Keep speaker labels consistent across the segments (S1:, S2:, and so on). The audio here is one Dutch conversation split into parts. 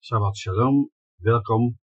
S1: Shabbat Shalom, welkom.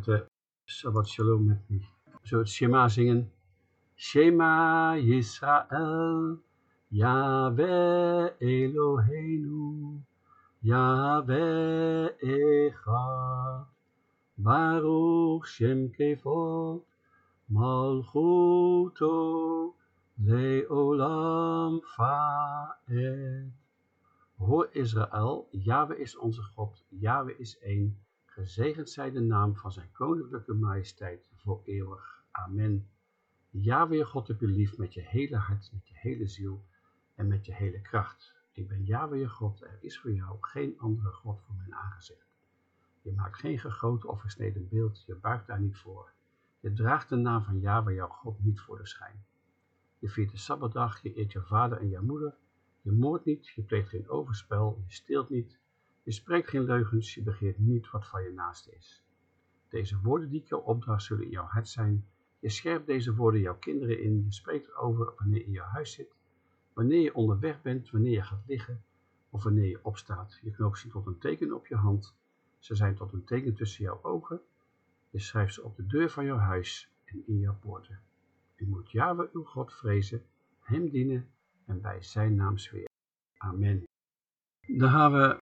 S1: Met de Shabbat Shalom met die. Zo het Shema zingen. Shema Yisrael, Yahweh Eloheinu, Yahweh Echad, Baruch Shem Kevod, Malchuto, Leolam Faed. Hoor Israël, Yahweh is onze God, Yahweh is één. Gezegend zij de naam van zijn koninklijke majesteit voor eeuwig. Amen. Yahweh God heb je lief met je hele hart, met je hele ziel en met je hele kracht. Ik ben Yahweh God, er is voor jou geen andere God voor mijn aangezicht. Je maakt geen gegoten of gesneden beeld, je buigt daar niet voor. Je draagt de naam van Yahweh jouw God niet voor de schijn. Je viert de Sabbatdag, je eert je vader en je moeder, je moordt niet, je pleegt geen overspel, je steelt niet, je spreekt geen leugens, je begeert niet wat van je naaste is. Deze woorden die ik jou opdracht zullen in jouw hart zijn. Je scherpt deze woorden jouw kinderen in, je spreekt erover wanneer je in jouw huis zit, wanneer je onderweg bent, wanneer je gaat liggen of wanneer je opstaat. Je knoopt ze tot een teken op je hand, ze zijn tot een teken tussen jouw ogen. Je schrijft ze op de deur van jouw huis en in jouw poorten. U moet Yahweh uw God vrezen, hem dienen en bij zijn naam zweren. Amen. Dan gaan we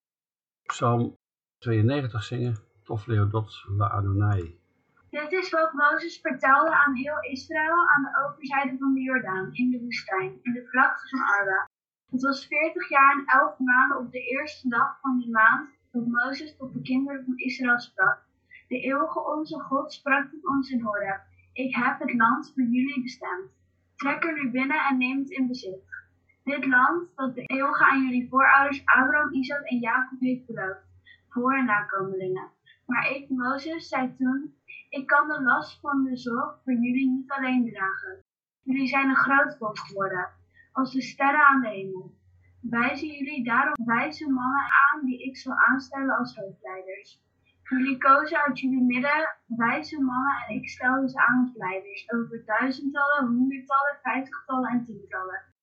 S1: Psalm 92 zingen. Tof Leodot La Adonai.
S2: Dit is wat Mozes vertelde aan heel Israël aan de overzijde van de Jordaan, in de woestijn, in de vlakte van Arba. Het was veertig jaar en elf maanden op de eerste dag van die maand dat Mozes tot de kinderen van Israël sprak. De eeuwige onze God sprak tot ons in Horeb. Ik heb het land voor jullie bestemd. Trek er nu binnen en neem het in bezit. Dit land dat de eeuwige aan jullie voorouders Abraham, Isaac en Jacob heeft beloofd, voor en nakomelingen. Maar ik, Mozes, zei toen, ik kan de last van de zorg voor jullie niet alleen dragen. Jullie zijn een groot volk geworden, als de sterren aan de hemel. Wijzen jullie daarom wijze mannen aan die ik zal aanstellen als hoofdleiders. Jullie kozen uit jullie midden wijze mannen en ik stelde ze aan als leiders over duizendtallen, honderdtallen, vijftigtallen en tientallen.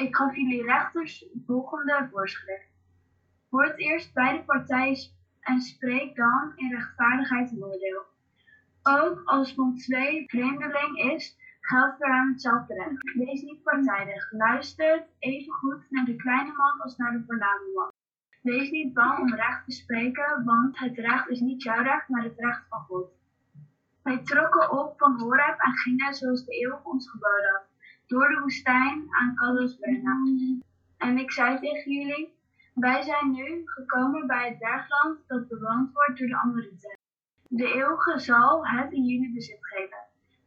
S2: Ik gaf jullie rechters volgende voorschrift. Hoort eerst beide partijen en spreek dan in rechtvaardigheid en oordeel. Ook als van twee vreemdeling is, geldt voor hem hetzelfde recht. Wees niet partijdig. Luister even goed naar de kleine man als naar de voorname man. Wees niet bang om recht te spreken, want het recht is niet jouw recht, maar het recht van God. Wij trokken op van Horeb en gingen zoals de eeuw ons geboden door de woestijn aan Barnea. En ik zei tegen jullie, wij zijn nu gekomen bij het bergland dat bewoond wordt door de Amorieten. De eeuwige zal het in jullie bezit geven.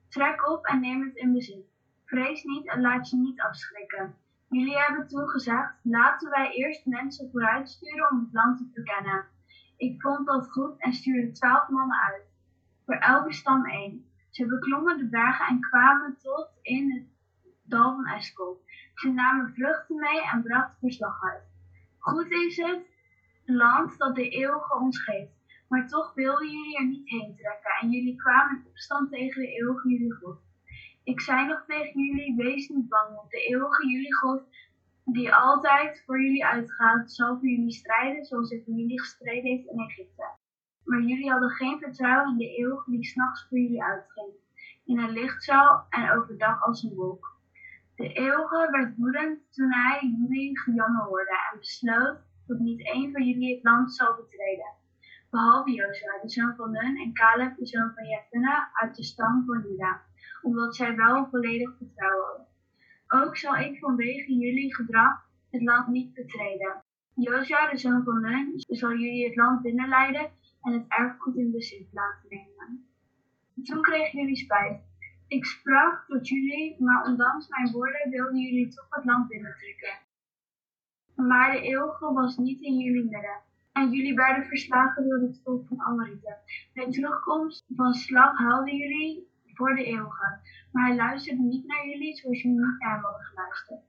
S2: Trek op en neem het in bezit. Vrees niet en laat je niet afschrikken. Jullie hebben toen gezegd, laten wij eerst mensen vooruit sturen om het land te verkennen. Ik vond dat goed en stuurde twaalf mannen uit, voor elke stam één. Ze beklommen de bergen en kwamen tot in het dal van Eskel. Ze namen vruchten mee en brachten verslag uit. Goed is het land dat de eeuwige ons geeft, maar toch wilden jullie er niet heen trekken en jullie kwamen in opstand tegen de eeuwige jullie God. Ik zei nog tegen jullie, wees niet bang, want de eeuwige jullie God, die altijd voor jullie uitgaat, zal voor jullie strijden zoals voor jullie gestreden heeft in Egypte. Maar jullie hadden geen vertrouwen in de eeuwige die s'nachts voor jullie uitging, in een lichtzaal en overdag als een wolk. De eeuwige werd woedend toen hij jullie gejammer hoorde en besloot dat niet één van jullie het land zou betreden, behalve Jozua, de zoon van Nun, en Caleb, de zoon van Jephunneh, uit de stam van Juda, omdat zij wel volledig vertrouwen hadden. Ook zal ik vanwege jullie gedrag het land niet betreden. Jozua, de zoon van Nun, zal jullie het land binnenleiden en het erfgoed in bezit laten nemen. Toen kregen jullie spijt. Ik sprak tot jullie, maar ondanks mijn woorden wilden jullie toch het land binnentrekken. Maar de eeuwige was niet in jullie midden. en jullie werden verslagen door het volk van Amorieten. Bij terugkomst van slag huilden jullie voor de eeuwige, maar hij luisterde niet naar jullie zoals jullie niet naar hem hadden geluisterd.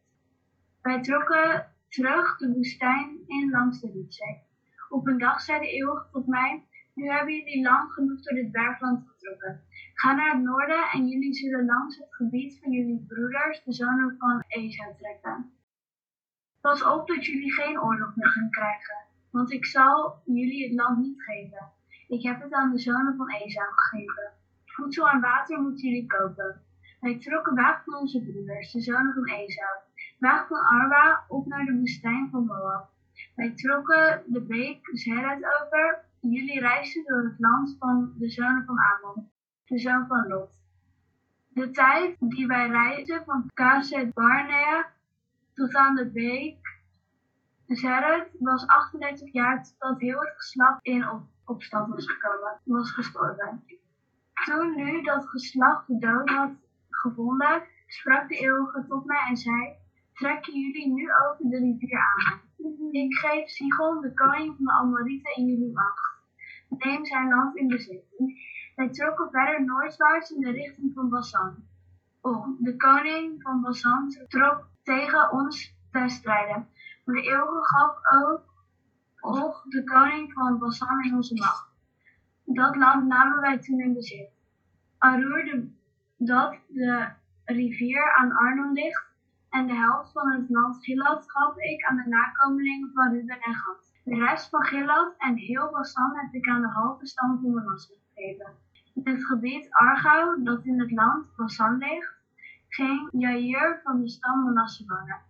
S2: Wij trokken terug de woestijn in langs de Rietzee. Op een dag zei de eeuwige tot mij, nu hebben jullie lang genoeg door dit bergland getrokken. Ga naar het noorden en jullie zullen langs het gebied van jullie broeders, de zonen van Esau, trekken. Pas op dat jullie geen oorlog met hen krijgen, want ik zal jullie het land niet geven. Ik heb het aan de zonen van Esau gegeven. Voedsel en water moeten jullie kopen. Wij trokken weg van onze broeders, de zonen van Esau, weg van Arba op naar de woestijn van Moab. Wij trokken de beek Zeret over. Jullie reisden door het land van de zonen van Amon, de zoon van Lot. De tijd die wij reisden van Kaset Barnea tot aan de beek Zeret was 38 jaar totdat heel het geslacht in op opstand was gekomen, was gestorven. Toen nu dat geslacht de dood had gevonden, sprak de eeuwige tot mij en zei, trekken jullie nu over de rivier aan. Ik geef Sigon, de koning van de Amorieten, in jullie macht. Neem zijn land in bezit. Wij trokken verder noordwaarts in de richting van Basan. Oh, de koning van Basan trok tegen ons ten strijde. Maar de eeuwige gaf ook Och, de koning van Basan in onze macht. Dat land namen wij toen in bezit. Arur, de, dat de rivier aan Arnon ligt, en de helft van het land Gilad gaf ik aan de nakomelingen van Ruben en Gad. De rest van Gilad en heel Basan heb ik aan de halve stam van Manasse gegeven. Het gebied Argau, dat in het land Basan ligt, ging Jair van de stam Manasse wonen.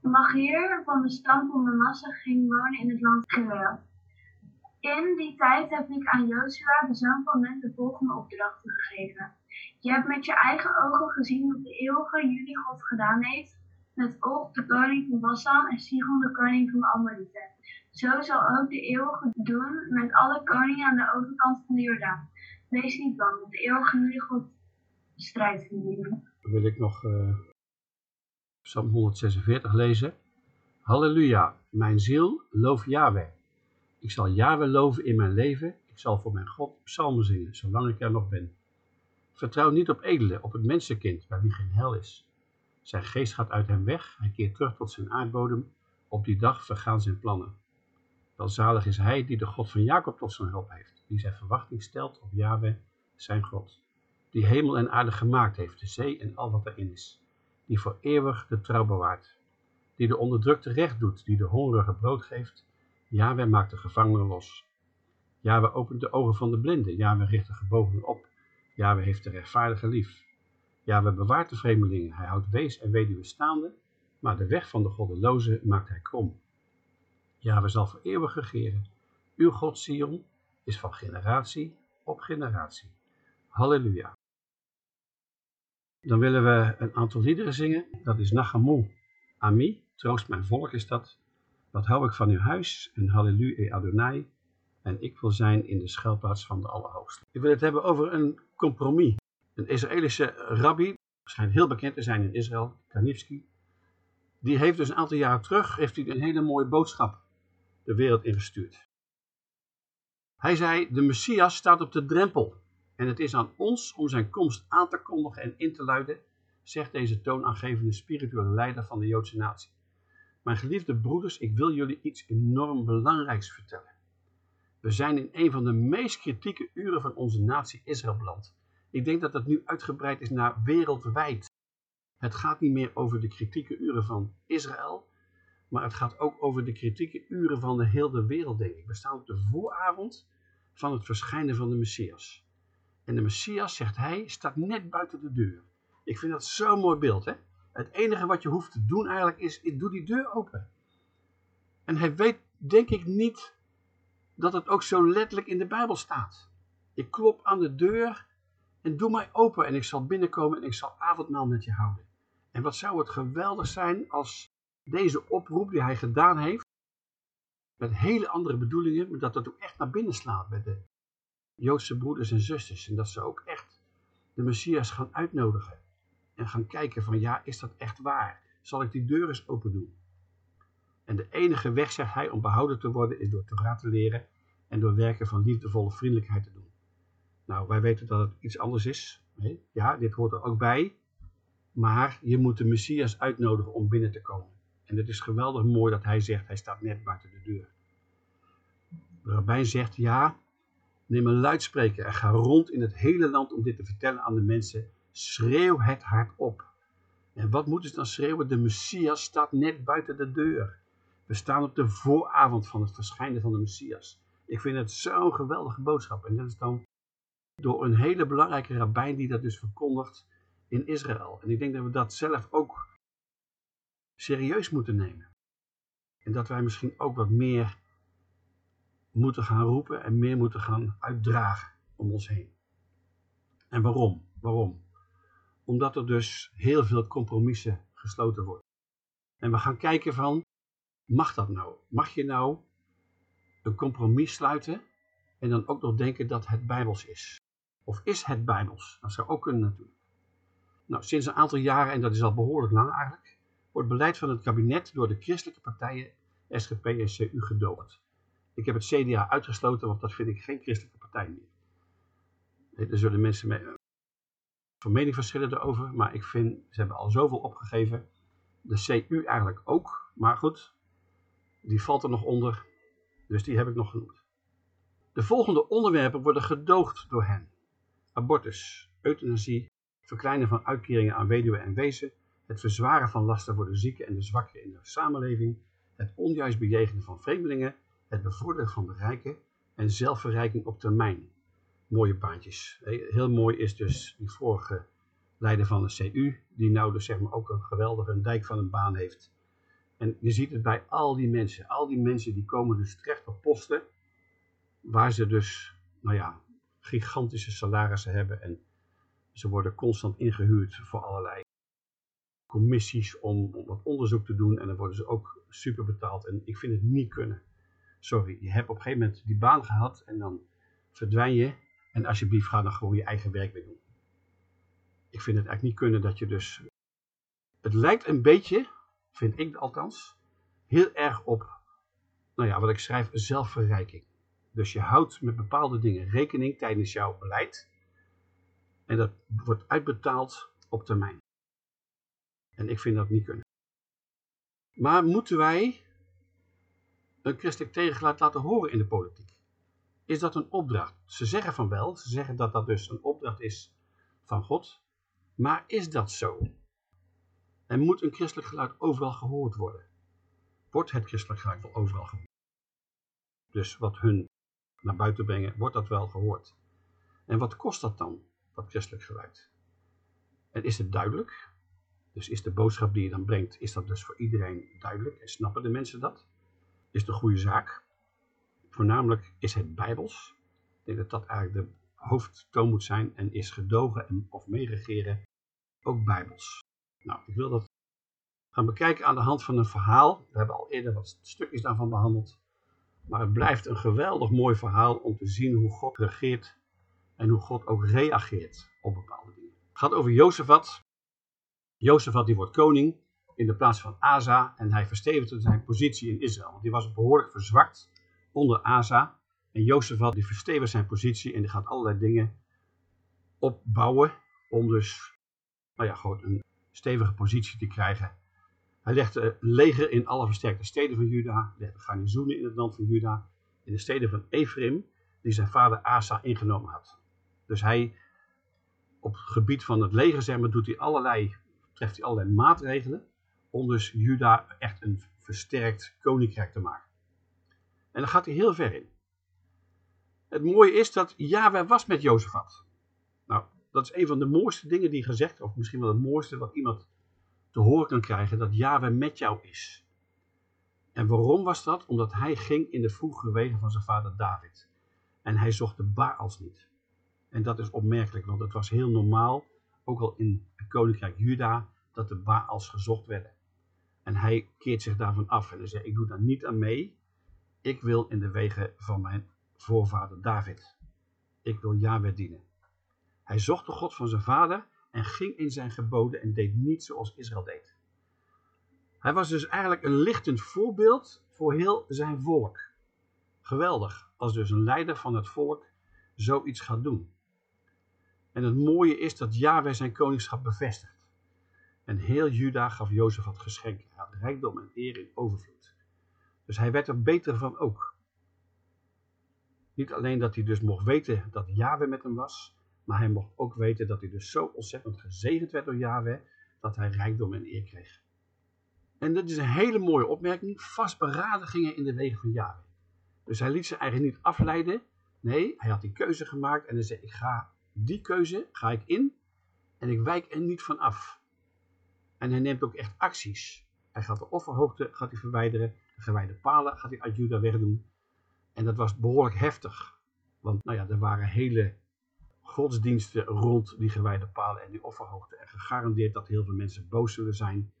S2: Magir van de stam van Manasse ging wonen in het land Gilead. In die tijd heb ik aan Jozua, de zoon van de volgende opdrachten gegeven. Je hebt met je eigen ogen gezien wat de eeuwige jullie God gedaan heeft met Og, de koning van Bassan, en Sigon, de koning van de Amorieten. Zo zal ook de eeuwige doen met alle koningen aan de overkant van de Jordaan. Wees niet bang, want de eeuwige jullie God strijdt voor jullie.
S1: Dan wil ik nog uh, Psalm 146 lezen. Halleluja, mijn ziel, loof Yahweh. Ik zal Yahweh loven in mijn leven. Ik zal voor mijn God psalmen zingen, zolang ik er nog ben. Vertrouw niet op edelen, op het mensenkind, bij wie geen hel is. Zijn geest gaat uit hem weg, hij keert terug tot zijn aardbodem. Op die dag vergaan zijn plannen. Welzalig is hij die de God van Jacob tot zijn hulp heeft, die zijn verwachting stelt op Yahweh, zijn God. Die hemel en aarde gemaakt heeft, de zee en al wat erin is. Die voor eeuwig de trouw bewaart. Die de onderdrukte recht doet, die de hongerige brood geeft. Yahweh maakt de gevangenen los. Yahweh opent de ogen van de blinden. Yahweh richt de gebogenen op. Yahweh heeft de rechtvaardige lief. Yahweh bewaart de vreemdelingen. Hij houdt wees en weduwe staande, maar de weg van de goddeloze maakt hij krom. Yahweh zal voor eeuwig regeren. Uw God Sion is van generatie op generatie. Halleluja. Dan willen we een aantal liederen zingen. Dat is Nachamu Ami, troost mijn volk is dat. Wat hou ik van uw huis en Halleluja Adonai. En ik wil zijn in de schuilplaats van de Allerhoogste. Ik wil het hebben over een compromis. Een Israëlische rabbi, schijnt heel bekend te zijn in Israël, Kanivski, die heeft dus een aantal jaren terug heeft hij een hele mooie boodschap de wereld ingestuurd. Hij zei, de Messias staat op de drempel en het is aan ons om zijn komst aan te kondigen en in te luiden, zegt deze toonaangevende spirituele leider van de Joodse natie. Mijn geliefde broeders, ik wil jullie iets enorm belangrijks vertellen. We zijn in een van de meest kritieke uren van onze natie Israël beland. Ik denk dat het nu uitgebreid is naar wereldwijd. Het gaat niet meer over de kritieke uren van Israël, maar het gaat ook over de kritieke uren van de hele wereld, denk ik. We staan op de vooravond van het verschijnen van de Messias. En de Messias, zegt hij, staat net buiten de deur. Ik vind dat zo'n mooi beeld. Hè? Het enige wat je hoeft te doen eigenlijk is, doe die deur open. En hij weet, denk ik, niet dat het ook zo letterlijk in de Bijbel staat. Ik klop aan de deur en doe mij open en ik zal binnenkomen en ik zal avondmaal met je houden. En wat zou het geweldig zijn als deze oproep die hij gedaan heeft, met hele andere bedoelingen, dat dat ook echt naar binnen slaat bij de Joodse broeders en zusters. En dat ze ook echt de Messias gaan uitnodigen. En gaan kijken van ja, is dat echt waar? Zal ik die deur eens open doen? En de enige weg, zegt hij, om behouden te worden, is door Torah te leren en door werken van liefdevolle vriendelijkheid te doen. Nou, wij weten dat het iets anders is. Ja, dit hoort er ook bij. Maar je moet de Messias uitnodigen om binnen te komen. En het is geweldig mooi dat hij zegt, hij staat net buiten de deur. De rabbijn zegt, ja, neem een luidspreker en ga rond in het hele land om dit te vertellen aan de mensen. Schreeuw het hard op. En wat moeten ze dan schreeuwen? De Messias staat net buiten de deur. We staan op de vooravond van het verschijnen van de Messias. Ik vind het zo'n geweldige boodschap. En dat is dan door een hele belangrijke rabbijn die dat dus verkondigt in Israël. En ik denk dat we dat zelf ook serieus moeten nemen. En dat wij misschien ook wat meer moeten gaan roepen en meer moeten gaan uitdragen om ons heen. En waarom? Waarom? Omdat er dus heel veel compromissen gesloten worden. En we gaan kijken van, mag dat nou? Mag je nou een compromis sluiten en dan ook nog denken dat het bijbels is? Of is het bijbels? Dat zou ook kunnen natuurlijk. Nou, sinds een aantal jaren, en dat is al behoorlijk lang eigenlijk, wordt beleid van het kabinet door de christelijke partijen SGP en CU gedoogd. Ik heb het CDA uitgesloten, want dat vind ik geen christelijke partij meer. Er zullen mensen mee, eh, van mening verschillen erover, maar ik vind, ze hebben al zoveel opgegeven. De CU eigenlijk ook, maar goed, die valt er nog onder, dus die heb ik nog genoemd. De volgende onderwerpen worden gedoogd door hen. Abortus, euthanasie, verkleinen van uitkeringen aan weduwen en wezen, het verzwaren van lasten voor de zieken en de zwakken in de samenleving, het onjuist bejegenen van vreemdelingen, het bevorderen van de rijken en zelfverrijking op termijn. Mooie baantjes. Heel mooi is dus die vorige leider van de CU, die nou dus zeg maar ook een geweldige dijk van een baan heeft. En je ziet het bij al die mensen. Al die mensen die komen dus terecht op posten waar ze dus, nou ja, gigantische salarissen hebben en ze worden constant ingehuurd voor allerlei commissies om, om wat onderzoek te doen en dan worden ze ook super betaald en ik vind het niet kunnen. Sorry, je hebt op een gegeven moment die baan gehad en dan verdwijn je en alsjeblieft ga dan gewoon je eigen werk weer doen. Ik vind het eigenlijk niet kunnen dat je dus... Het lijkt een beetje, vind ik althans, heel erg op, nou ja, wat ik schrijf, zelfverrijking. Dus je houdt met bepaalde dingen rekening tijdens jouw beleid. En dat wordt uitbetaald op termijn. En ik vind dat niet kunnen. Maar moeten wij een christelijk tegengeluid laten horen in de politiek? Is dat een opdracht? Ze zeggen van wel, ze zeggen dat dat dus een opdracht is van God. Maar is dat zo? En moet een christelijk geluid overal gehoord worden? Wordt het christelijk geluid wel overal gehoord? Dus wat hun naar buiten brengen, wordt dat wel gehoord. En wat kost dat dan, dat christelijk geluid? En is het duidelijk? Dus is de boodschap die je dan brengt, is dat dus voor iedereen duidelijk? En snappen de mensen dat? Is de goede zaak? Voornamelijk is het bijbels. Ik denk dat dat eigenlijk de hoofdtoon moet zijn en is gedogen en, of meeregeren ook bijbels. Nou, ik wil dat gaan bekijken aan de hand van een verhaal. We hebben al eerder wat stukjes daarvan behandeld. Maar het blijft een geweldig mooi verhaal om te zien hoe God regeert en hoe God ook reageert op bepaalde dingen. Het gaat over Jozefat. Jozefat die wordt koning in de plaats van Asa en hij verstevigt zijn positie in Israël. Want die was behoorlijk verzwakt onder Asa. En Jozefat die verstevigt zijn positie en die gaat allerlei dingen opbouwen om dus nou ja, gewoon een stevige positie te krijgen hij legde leger in alle versterkte steden van Juda, legde garnizoenen in het land van Juda, in de steden van Ephraim, die zijn vader Asa ingenomen had. Dus hij, op het gebied van het leger, zeg maar, doet hij allerlei, treft hij allerlei maatregelen om dus Juda echt een versterkt koninkrijk te maken. En dan gaat hij heel ver in. Het mooie is dat Yahweh was met Jozefat. Nou, dat is een van de mooiste dingen die gezegd, of misschien wel het mooiste wat iemand te horen kan krijgen dat Yahweh met jou is. En waarom was dat? Omdat hij ging in de vroegere wegen van zijn vader David. En hij zocht de Baals niet. En dat is opmerkelijk, want het was heel normaal, ook al in het koninkrijk Juda, dat de Baals gezocht werden. En hij keert zich daarvan af en hij zegt, ik doe daar niet aan mee. Ik wil in de wegen van mijn voorvader David. Ik wil Yahweh dienen. Hij zocht de God van zijn vader en ging in zijn geboden en deed niet zoals Israël deed. Hij was dus eigenlijk een lichtend voorbeeld voor heel zijn volk. Geweldig, als dus een leider van het volk zoiets gaat doen. En het mooie is dat Yahweh zijn koningschap bevestigt. En heel Juda gaf Jozef wat geschenken. Hij had rijkdom en eer in overvloed. Dus hij werd er beter van ook. Niet alleen dat hij dus mocht weten dat Yahweh met hem was, maar hij mocht ook weten dat hij dus zo ontzettend gezegend werd door Yahweh, dat hij rijkdom en eer kreeg. En dat is een hele mooie opmerking. Vastberaden gingen in de wegen van Yahweh. Dus hij liet ze eigenlijk niet afleiden. Nee, hij had die keuze gemaakt en hij zei, ik ga die keuze, ga ik in en ik wijk er niet van af. En hij neemt ook echt acties. Hij gaat de offerhoogte gaat hij verwijderen, de gewijde palen gaat hij uit Juda wegdoen. En dat was behoorlijk heftig. Want nou ja, er waren hele godsdiensten rond die gewijde palen en die offerhoogte. En gegarandeerd dat heel veel mensen boos zullen zijn.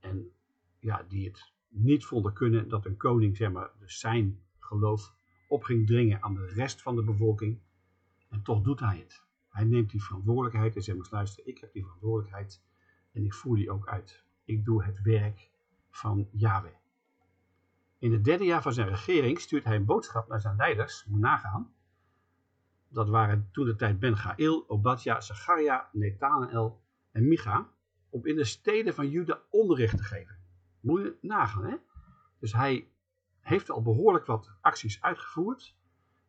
S1: En ja, die het niet vonden kunnen dat een koning, zeg maar, dus zijn geloof op ging dringen aan de rest van de bevolking. En toch doet hij het. Hij neemt die verantwoordelijkheid en zegt maar, luister, ik heb die verantwoordelijkheid en ik voer die ook uit. Ik doe het werk van Yahweh. In het derde jaar van zijn regering stuurt hij een boodschap naar zijn leiders, moet nagaan. Dat waren toen de tijd Ben Gael, Obadja, Zacharia, Netanael en Micha, om in de steden van Juda onderricht te geven. Moet je nagaan, hè? Dus hij heeft al behoorlijk wat acties uitgevoerd.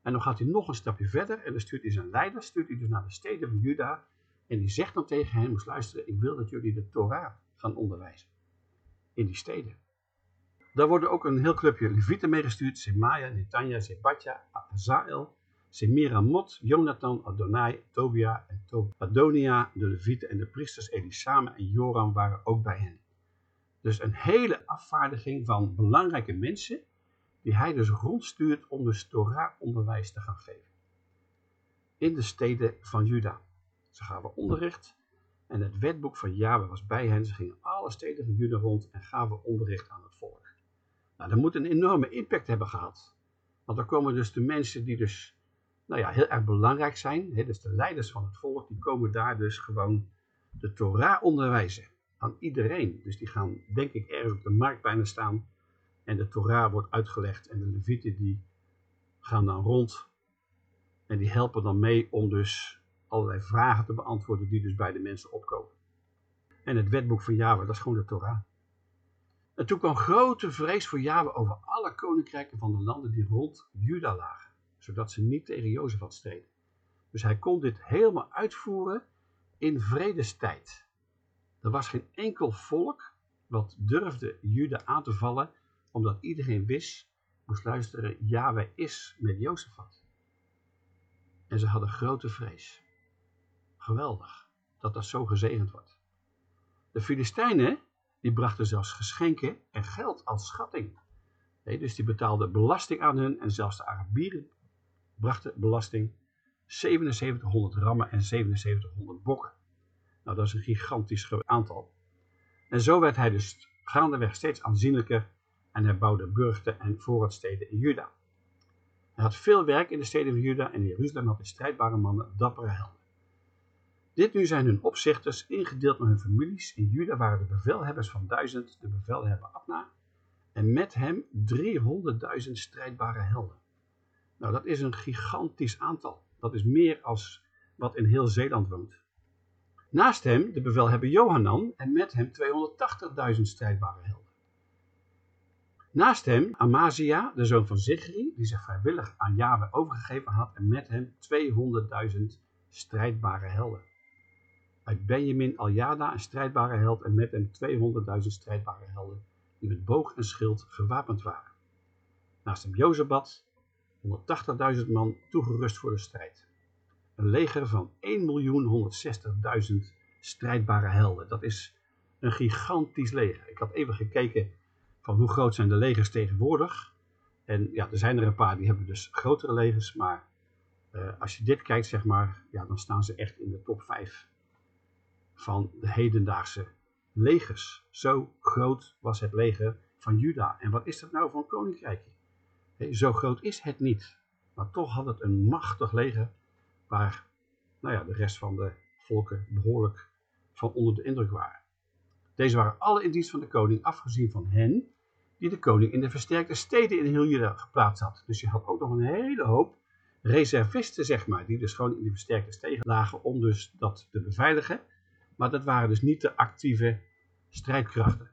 S1: En dan gaat hij nog een stapje verder en dan stuurt hij zijn leiders, stuurt hij dus naar de steden van Juda. En die zegt dan tegen hen, moest luisteren, ik wil dat jullie de Torah gaan onderwijzen. In die steden. Daar worden ook een heel clubje Levieten meegestuurd. Semaya, Netanja, Zebadja, Azael, Semiramot, Jonathan, Adonai, Tobia en Adonia. De Levieten en de priesters Elisame en Joram waren ook bij hen. Dus een hele afvaardiging van belangrijke mensen die hij dus rondstuurt om de Torah-onderwijs te gaan geven. In de steden van Juda. Ze gaven onderricht en het wetboek van Yahweh was bij hen. Ze gingen alle steden van Juda rond en gaven onderricht aan het volk. Nou, dat moet een enorme impact hebben gehad. Want er komen dus de mensen die dus nou ja, heel erg belangrijk zijn. Hè, dus de leiders van het volk, die komen daar dus gewoon de Torah onderwijzen aan iedereen. Dus die gaan, denk ik, ergens op de markt bijna staan en de Torah wordt uitgelegd en de Levieten die gaan dan rond en die helpen dan mee om dus allerlei vragen te beantwoorden die dus bij de mensen opkomen. En het wetboek van Yahweh, dat is gewoon de Torah. En toen kwam grote vrees voor Yahweh over alle koninkrijken van de landen die rond Juda lagen, zodat ze niet tegen Jozef had streden. Dus hij kon dit helemaal uitvoeren in vredestijd. Er was geen enkel volk wat durfde Juda aan te vallen omdat iedereen wist, moest luisteren, Yahweh is met Jozefat. En ze hadden grote vrees. Geweldig, dat dat zo gezegend wordt. De Filistijnen, die brachten zelfs geschenken en geld als schatting. Nee, dus die betaalden belasting aan hun en zelfs de Arabieren brachten belasting 7700 rammen en 7700 bokken. Nou, dat is een gigantisch aantal. En zo werd hij dus gaandeweg steeds aanzienlijker en hij bouwde burchten en voorraadsteden in Juda. Hij had veel werk in de steden van Juda en in Jeruzalem had hij strijdbare mannen, dappere helden. Dit nu zijn hun opzichters ingedeeld naar hun families. In Juda waren de bevelhebbers van duizend, de bevelhebber Abna, en met hem 300.000 strijdbare helden. Nou, dat is een gigantisch aantal. Dat is meer als wat in heel Zeeland woont. Naast hem de bevelhebber Johanan en met hem 280.000 strijdbare helden. Naast hem Amazia, de zoon van Zigri, die zich vrijwillig aan Jahwe overgegeven had en met hem 200.000 strijdbare helden. Uit Benjamin Aljada een strijdbare held en met hem 200.000 strijdbare helden die met boog en schild gewapend waren. Naast hem Jozabad, 180.000 man toegerust voor de strijd. Een leger van 1.160.000 strijdbare helden. Dat is een gigantisch leger. Ik had even gekeken van hoe groot zijn de legers tegenwoordig. En ja, er zijn er een paar die hebben dus grotere legers, maar uh, als je dit kijkt, zeg maar, ja, dan staan ze echt in de top 5 van de hedendaagse legers. Zo groot was het leger van Juda. En wat is dat nou voor een koninkrijkje? Zo groot is het niet. Maar toch had het een machtig leger waar nou ja, de rest van de volken behoorlijk van onder de indruk waren. Deze waren alle in dienst van de koning, afgezien van hen die de koning in de versterkte steden in heel Juda geplaatst had. Dus je had ook nog een hele hoop reservisten, zeg maar, die dus gewoon in de versterkte steden lagen om dus dat te beveiligen. Maar dat waren dus niet de actieve strijdkrachten.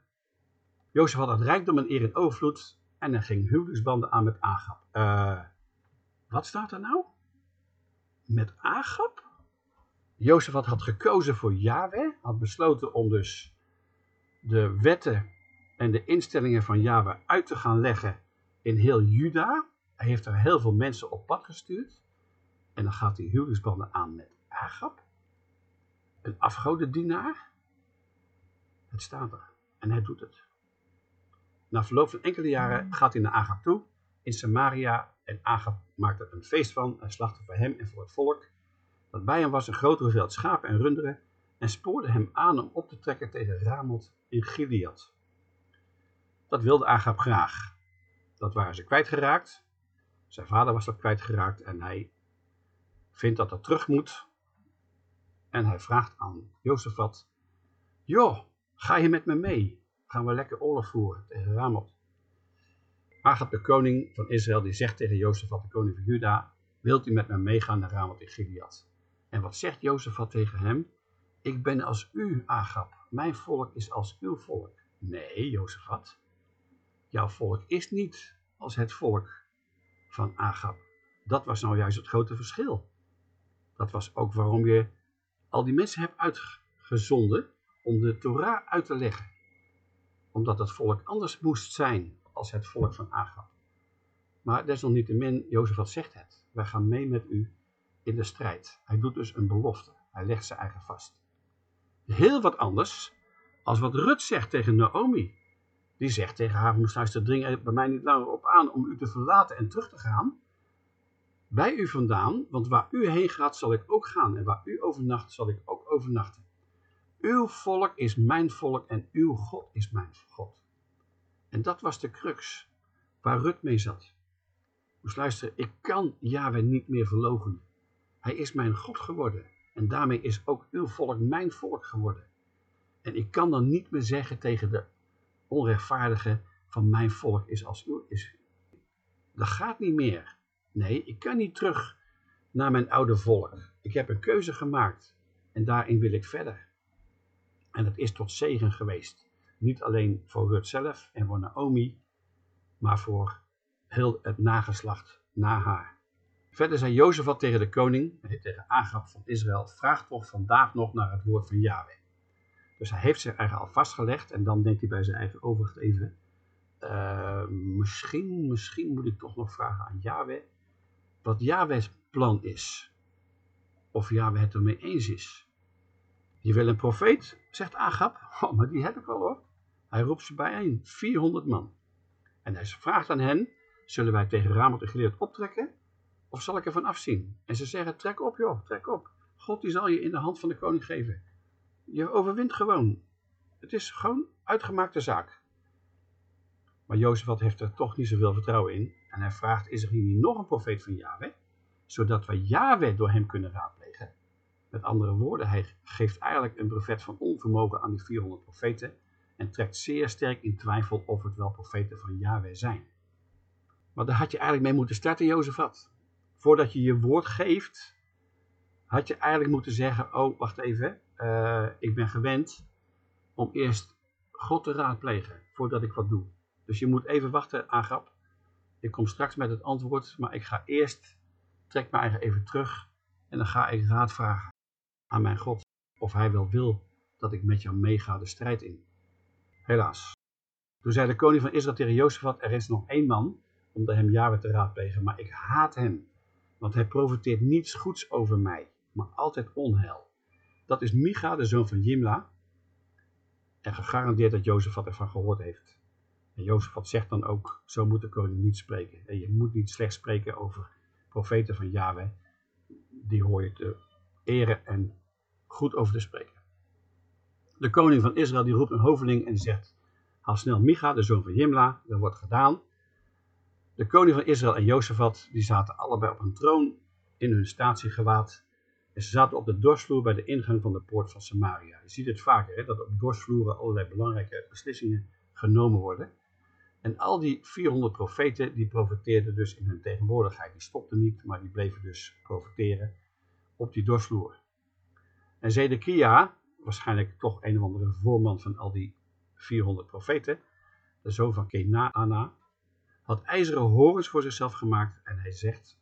S1: Jozef had het rijkdom en eer in overvloed en hij ging huwelijksbanden aan met Agab. Uh, wat staat er nou? Met Agab? Jozef had gekozen voor Yahweh, had besloten om dus de wetten en de instellingen van Yahweh uit te gaan leggen in heel Juda. Hij heeft er heel veel mensen op pad gestuurd. En dan gaat hij huwelijksbanden aan met Agab, een afgodendienaar. Het staat er. En hij doet het. Na verloop van enkele jaren gaat hij naar Agab toe in Samaria. En Agab maakt er een feest van en slachtte voor hem en voor het volk. Dat bij hem was een groot hoeveelheid schapen en runderen. En spoorde hem aan om op te trekken tegen Ramoth in Gilead. Dat wilde Agab graag. Dat waren ze kwijtgeraakt. Zijn vader was dat kwijtgeraakt en hij vindt dat dat terug moet. En hij vraagt aan Jozefat, joh, ga je met me mee? Gaan we lekker oorlog voeren tegen Ramoth. Agab, de koning van Israël, die zegt tegen Jozefat, de koning van Juda, wilt u met me meegaan naar Ramoth in Gilead? En wat zegt Jozefat tegen hem? Ik ben als u, Agab. Mijn volk is als uw volk. Nee, Jozefat. Jouw volk is niet als het volk van Agab. Dat was nou juist het grote verschil. Dat was ook waarom je al die mensen hebt uitgezonden om de Torah uit te leggen. Omdat het volk anders moest zijn als het volk van Agab. Maar desalniettemin, Jozef wat zegt het. Wij gaan mee met u in de strijd. Hij doet dus een belofte. Hij legt zijn eigen vast. Heel wat anders als wat Rut zegt tegen Naomi. Die zegt tegen haar, luisteren, dring er bij mij niet langer op aan om u te verlaten en terug te gaan. Bij u vandaan, want waar u heen gaat zal ik ook gaan en waar u overnacht zal ik ook overnachten. Uw volk is mijn volk en uw God is mijn God. En dat was de crux waar Rut mee zat. Moest luisteren, ik kan Yahweh niet meer verloochenen. Hij is mijn God geworden en daarmee is ook uw volk mijn volk geworden. En ik kan dan niet meer zeggen tegen de onrechtvaardige van mijn volk is als uw is. Dat gaat niet meer. Nee, ik kan niet terug naar mijn oude volk. Ik heb een keuze gemaakt en daarin wil ik verder. En het is tot zegen geweest. Niet alleen voor Rut zelf en voor Naomi, maar voor heel het nageslacht na haar. Verder zei Jozef wat tegen de koning, tegen Agab van Israël, vraag toch vandaag nog naar het woord van Yahweh. Dus hij heeft zich eigenlijk al vastgelegd en dan denkt hij bij zijn eigen overig even, uh, misschien, misschien moet ik toch nog vragen aan Yahweh, wat Yahweh's plan is. Of Yahweh het ermee eens is. Je wil een profeet, zegt Agab. Oh, maar die heb ik wel hoor. Hij roept ze bijeen, 400 man. En hij vraagt aan hen, zullen wij tegen Ramoth en Gilead optrekken? Of zal ik ervan afzien? En ze zeggen, trek op joh, trek op. God die zal je in de hand van de koning geven. Je overwint gewoon. Het is gewoon uitgemaakte zaak. Maar Jozef heeft er toch niet zoveel vertrouwen in. En hij vraagt, is er hier niet nog een profeet van Yahweh? Zodat we Yahweh door hem kunnen raadplegen. Met andere woorden, hij geeft eigenlijk een brevet van onvermogen aan die 400 profeten. En trekt zeer sterk in twijfel of het wel profeten van Yahweh zijn. Maar daar had je eigenlijk mee moeten starten, Jozefat. Voordat je je woord geeft, had je eigenlijk moeten zeggen, oh, wacht even, uh, ik ben gewend om eerst God te raadplegen voordat ik wat doe. Dus je moet even wachten, Agap. Ik kom straks met het antwoord, maar ik ga eerst, trek me eigen even terug en dan ga ik raad vragen aan mijn God of hij wel wil dat ik met jou meega de strijd in. Helaas. Toen zei de koning van Israël tegen Jozefat, er is nog één man om hem Jahwe te raadplegen, maar ik haat hem, want hij profiteert niets goeds over mij, maar altijd onheil. Dat is Micha, de zoon van Jimla. En gegarandeerd dat Jozefat ervan gehoord heeft. En Jozefat zegt dan ook, zo moet de koning niet spreken. En je moet niet slecht spreken over profeten van Yahweh. Die hoor je te eren en goed over te spreken. De koning van Israël die roept een hoveling en zegt, haal snel Micha, de zoon van Jimla. Dat wordt gedaan. De koning van Israël en Jozefat, die zaten allebei op een troon in hun statiegewaad En ze zaten op de dorsvloer bij de ingang van de poort van Samaria. Je ziet het vaker, hè, dat op dorsvloeren allerlei belangrijke beslissingen genomen worden. En al die 400 profeten, die profeteerden dus in hun tegenwoordigheid. Die stopten niet, maar die bleven dus profeteren op die dorsvloer. En Zedekia, waarschijnlijk toch een of andere voorman van al die 400 profeten, de zoon van Kenaana, had ijzeren horens voor zichzelf gemaakt en hij zegt,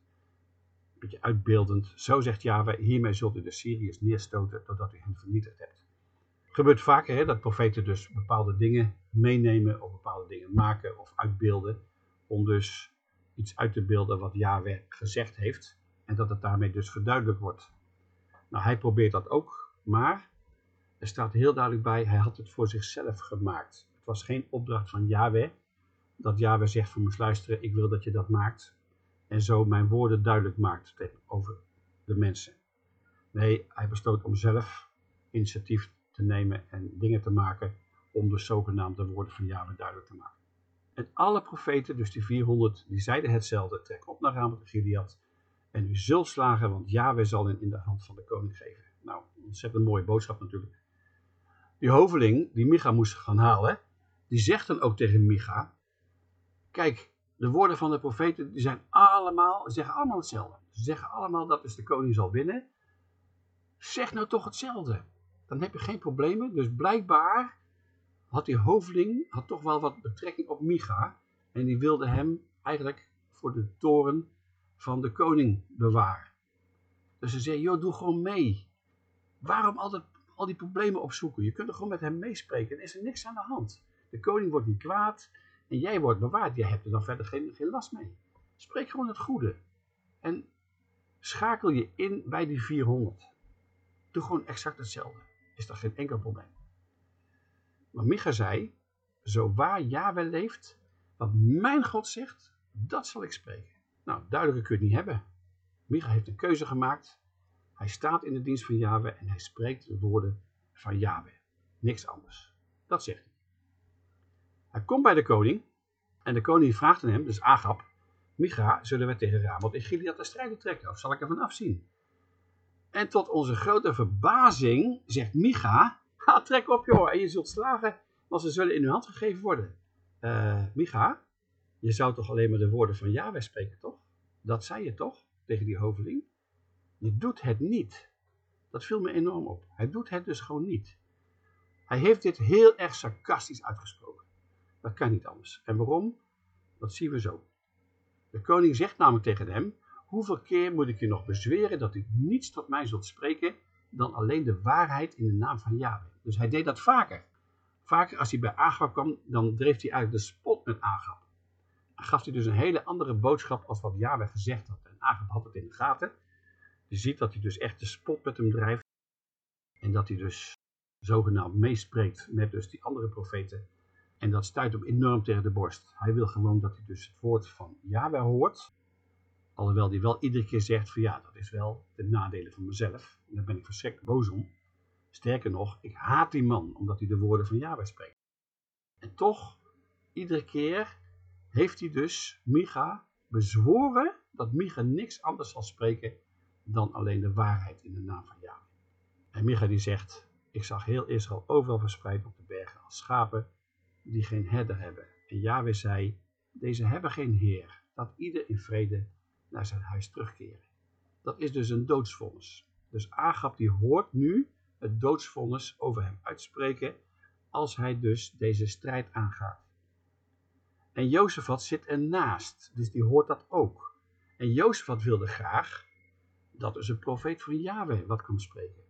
S1: beetje uitbeeldend, zo zegt Yahweh, hiermee zult u de Syriërs neerstoten totdat u hen vernietigd hebt. Het gebeurt vaker hè, dat profeten dus bepaalde dingen meenemen of bepaalde dingen maken of uitbeelden, om dus iets uit te beelden wat Yahweh gezegd heeft en dat het daarmee dus verduidelijkt wordt. Nou, hij probeert dat ook, maar er staat heel duidelijk bij, hij had het voor zichzelf gemaakt. Het was geen opdracht van Yahweh, dat Yahweh zegt van moest luisteren, ik wil dat je dat maakt. En zo mijn woorden duidelijk maakt tegenover de mensen. Nee, hij besloot om zelf initiatief te nemen en dingen te maken om de zogenaamde woorden van Yahweh duidelijk te maken. En alle profeten, dus die 400, die zeiden hetzelfde. Trek op naar Ramat Gilead en u zult slagen, want Yahweh zal hen in de hand van de koning geven. Nou, ontzettend mooie boodschap natuurlijk. Die hoveling, die Micha moest gaan halen, die zegt dan ook tegen Micha, kijk, de woorden van de profeten die zijn allemaal, zeggen allemaal hetzelfde. Ze zeggen allemaal dat dus de koning zal winnen. Zeg nou toch hetzelfde. Dan heb je geen problemen. Dus blijkbaar had die hoveling had toch wel wat betrekking op Micha. En die wilde hem eigenlijk voor de toren van de koning bewaren. Dus ze zei, joh, doe gewoon mee. Waarom altijd al die problemen opzoeken? Je kunt er gewoon met hem meespreken. Er is er niks aan de hand. De koning wordt niet kwaad en jij wordt bewaard. Jij hebt er dan verder geen, geen last mee. Spreek gewoon het goede. En schakel je in bij die 400. Doe gewoon exact hetzelfde. Is dat geen enkel probleem. Maar Micha zei, zo waar Yahweh leeft, wat mijn God zegt, dat zal ik spreken. Nou, duidelijker kun je het niet hebben. Micha heeft een keuze gemaakt. Hij staat in de dienst van Yahweh en hij spreekt de woorden van Yahweh. Niks anders. Dat zegt hij. Hij komt bij de koning en de koning vraagt aan hem, dus Agab, Micha, zullen we tegen Ramot en Gilead de strijden trekken of zal ik ervan afzien? En tot onze grote verbazing zegt Micha, ga trek op joh en je zult slagen, want ze zullen in uw hand gegeven worden. Uh, Micha, je zou toch alleen maar de woorden van Yahweh spreken, toch? Dat zei je toch tegen die hoveling? Je doet het niet. Dat viel me enorm op. Hij doet het dus gewoon niet. Hij heeft dit heel erg sarcastisch uitgesproken. Dat kan niet anders. En waarom? Dat zien we zo. De koning zegt namelijk tegen hem, hoeveel keer moet ik je nog bezweren dat u niets tot mij zult spreken dan alleen de waarheid in de naam van Yahweh. Dus hij deed dat vaker. Vaker als hij bij Agab kwam, dan dreef hij uit de spot met Agab gaf hij dus een hele andere boodschap als wat Yahweh gezegd had. En Agab had het in de gaten. Je ziet dat hij dus echt de spot met hem drijft. En dat hij dus zogenaamd meespreekt met dus die andere profeten. En dat stuit hem enorm tegen de borst. Hij wil gewoon dat hij dus het woord van Yahweh hoort. Alhoewel hij wel iedere keer zegt van ja, dat is wel de nadelen van mezelf. En daar ben ik verschrikkelijk boos om. Sterker nog, ik haat die man omdat hij de woorden van Yahweh spreekt. En toch, iedere keer heeft hij dus Micha bezworen dat Micha niks anders zal spreken dan alleen de waarheid in de naam van Yahweh. En Micha die zegt, ik zag heel Israël overal verspreid op de bergen als schapen die geen herder hebben. En Yahweh zei, deze hebben geen heer, dat ieder in vrede naar zijn huis terugkeren. Dat is dus een doodsvonnis. Dus Agab die hoort nu het doodsvonnis over hem uitspreken als hij dus deze strijd aangaat. En Jozefat zit ernaast, dus die hoort dat ook. En Jozefat wilde graag dat dus een profeet van Yahweh wat kan spreken.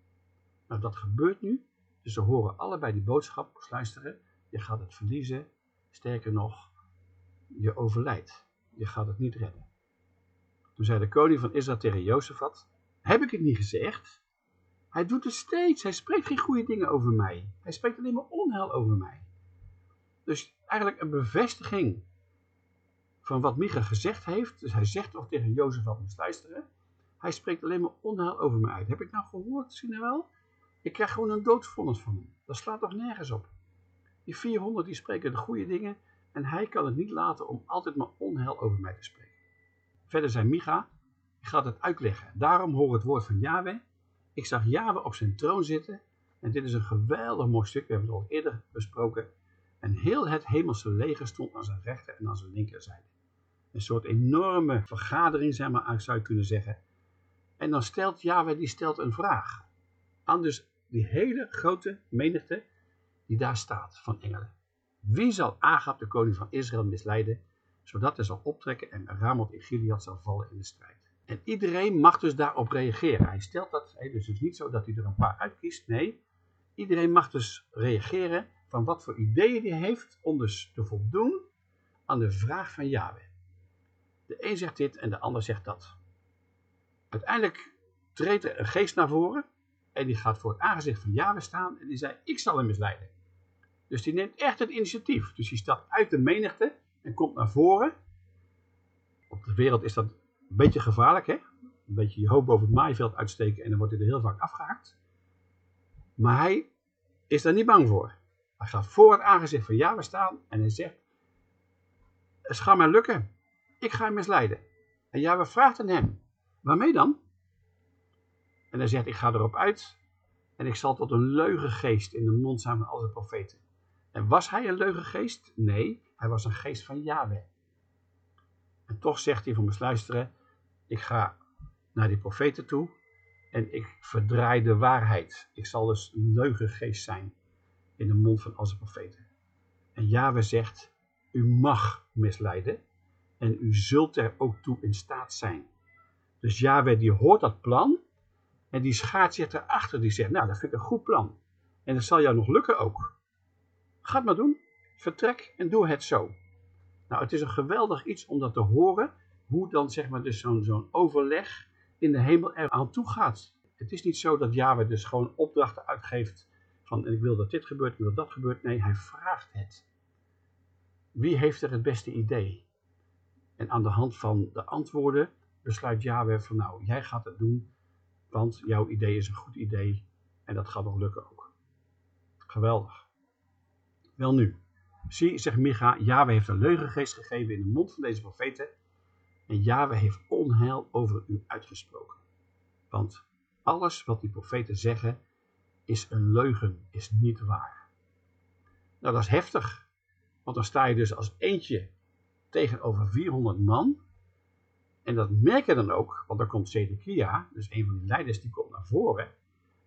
S1: Nou, dat gebeurt nu. Dus ze horen allebei die boodschap, luisteren, je gaat het verliezen. Sterker nog, je overlijdt. Je gaat het niet redden. Toen zei de koning van Israël tegen Jozefat, heb ik het niet gezegd? Hij doet het steeds, hij spreekt geen goede dingen over mij. Hij spreekt alleen maar onheil over mij. Dus eigenlijk een bevestiging van wat Micha gezegd heeft. Dus hij zegt toch tegen Jozef wat moet luisteren. Hij spreekt alleen maar onheil over me uit. Heb ik nou gehoord, zie je wel? Ik krijg gewoon een doodsvonnis van hem. Dat slaat toch nergens op. Die 400 die spreken de goede dingen en hij kan het niet laten om altijd maar onheil over mij te spreken. Verder zei Micha, ik ga het uitleggen. Daarom hoor het woord van Yahweh. Ik zag Yahweh op zijn troon zitten. En dit is een geweldig mooi stuk. We hebben het al eerder besproken. En heel het hemelse leger stond aan zijn rechter en aan zijn linkerzijde. Een soort enorme vergadering, zeg maar, zou je kunnen zeggen. En dan stelt Yahweh, die stelt een vraag. Aan dus die hele grote menigte die daar staat van engelen. Wie zal Agab, de koning van Israël, misleiden, zodat hij zal optrekken en Ramoth in Gilead zal vallen in de strijd? En iedereen mag dus daarop reageren. Hij stelt dat, dus het is niet zo dat hij er een paar uitkiest, nee. Iedereen mag dus reageren van wat voor ideeën hij heeft om dus te voldoen aan de vraag van Yahweh. De een zegt dit en de ander zegt dat. Uiteindelijk treedt er een geest naar voren en die gaat voor het aangezicht van Yahweh staan en die zei, ik zal hem misleiden. Dus die neemt echt het initiatief. Dus die stapt uit de menigte en komt naar voren. Op de wereld is dat een beetje gevaarlijk, hè? Een beetje je hoofd boven het maaiveld uitsteken en dan wordt hij er heel vaak afgehakt. Maar hij is daar niet bang voor. Hij gaat voor het aangezicht van Yahweh staan en hij zegt, het gaat mij lukken. Ik ga hem misleiden. En Yahweh vraagt aan hem, waarmee dan? En hij zegt, ik ga erop uit en ik zal tot een leugengeest in de mond zijn van alle profeten. En was hij een leugengeest? Nee, hij was een geest van Yahweh. En toch zegt hij van me luisteren, ik ga naar die profeten toe en ik verdraai de waarheid. Ik zal dus een leugengeest zijn in de mond van alle profeten. En Yahweh zegt, u mag misleiden en u zult er ook toe in staat zijn. Dus Yahweh die hoort dat plan en die schaart zich erachter. Die zegt, nou dat vind ik een goed plan. En dat zal jou nog lukken ook. Ga het maar doen. Vertrek en doe het zo. Nou, het is een geweldig iets om dat te horen. Hoe dan zeg maar dus zo'n zo'n overleg in de hemel er aan toe gaat. Het is niet zo dat Yahweh dus gewoon opdrachten uitgeeft van ik wil dat dit gebeurt, ik wil dat dat gebeurt. Nee, hij vraagt het. Wie heeft er het beste idee? En aan de hand van de antwoorden besluit Yahweh van nou, jij gaat het doen, want jouw idee is een goed idee en dat gaat nog lukken ook. Geweldig. Wel nu, zie, zegt Micha, Yahweh heeft een leugengeest gegeven in de mond van deze profeten. En Yahweh heeft onheil over u uitgesproken. Want alles wat die profeten zeggen, is een leugen, is niet waar. Nou, dat is heftig. Want dan sta je dus als eentje tegenover 400 man. En dat merk je dan ook, want dan komt Zedekia, dus een van die leiders, die komt naar voren.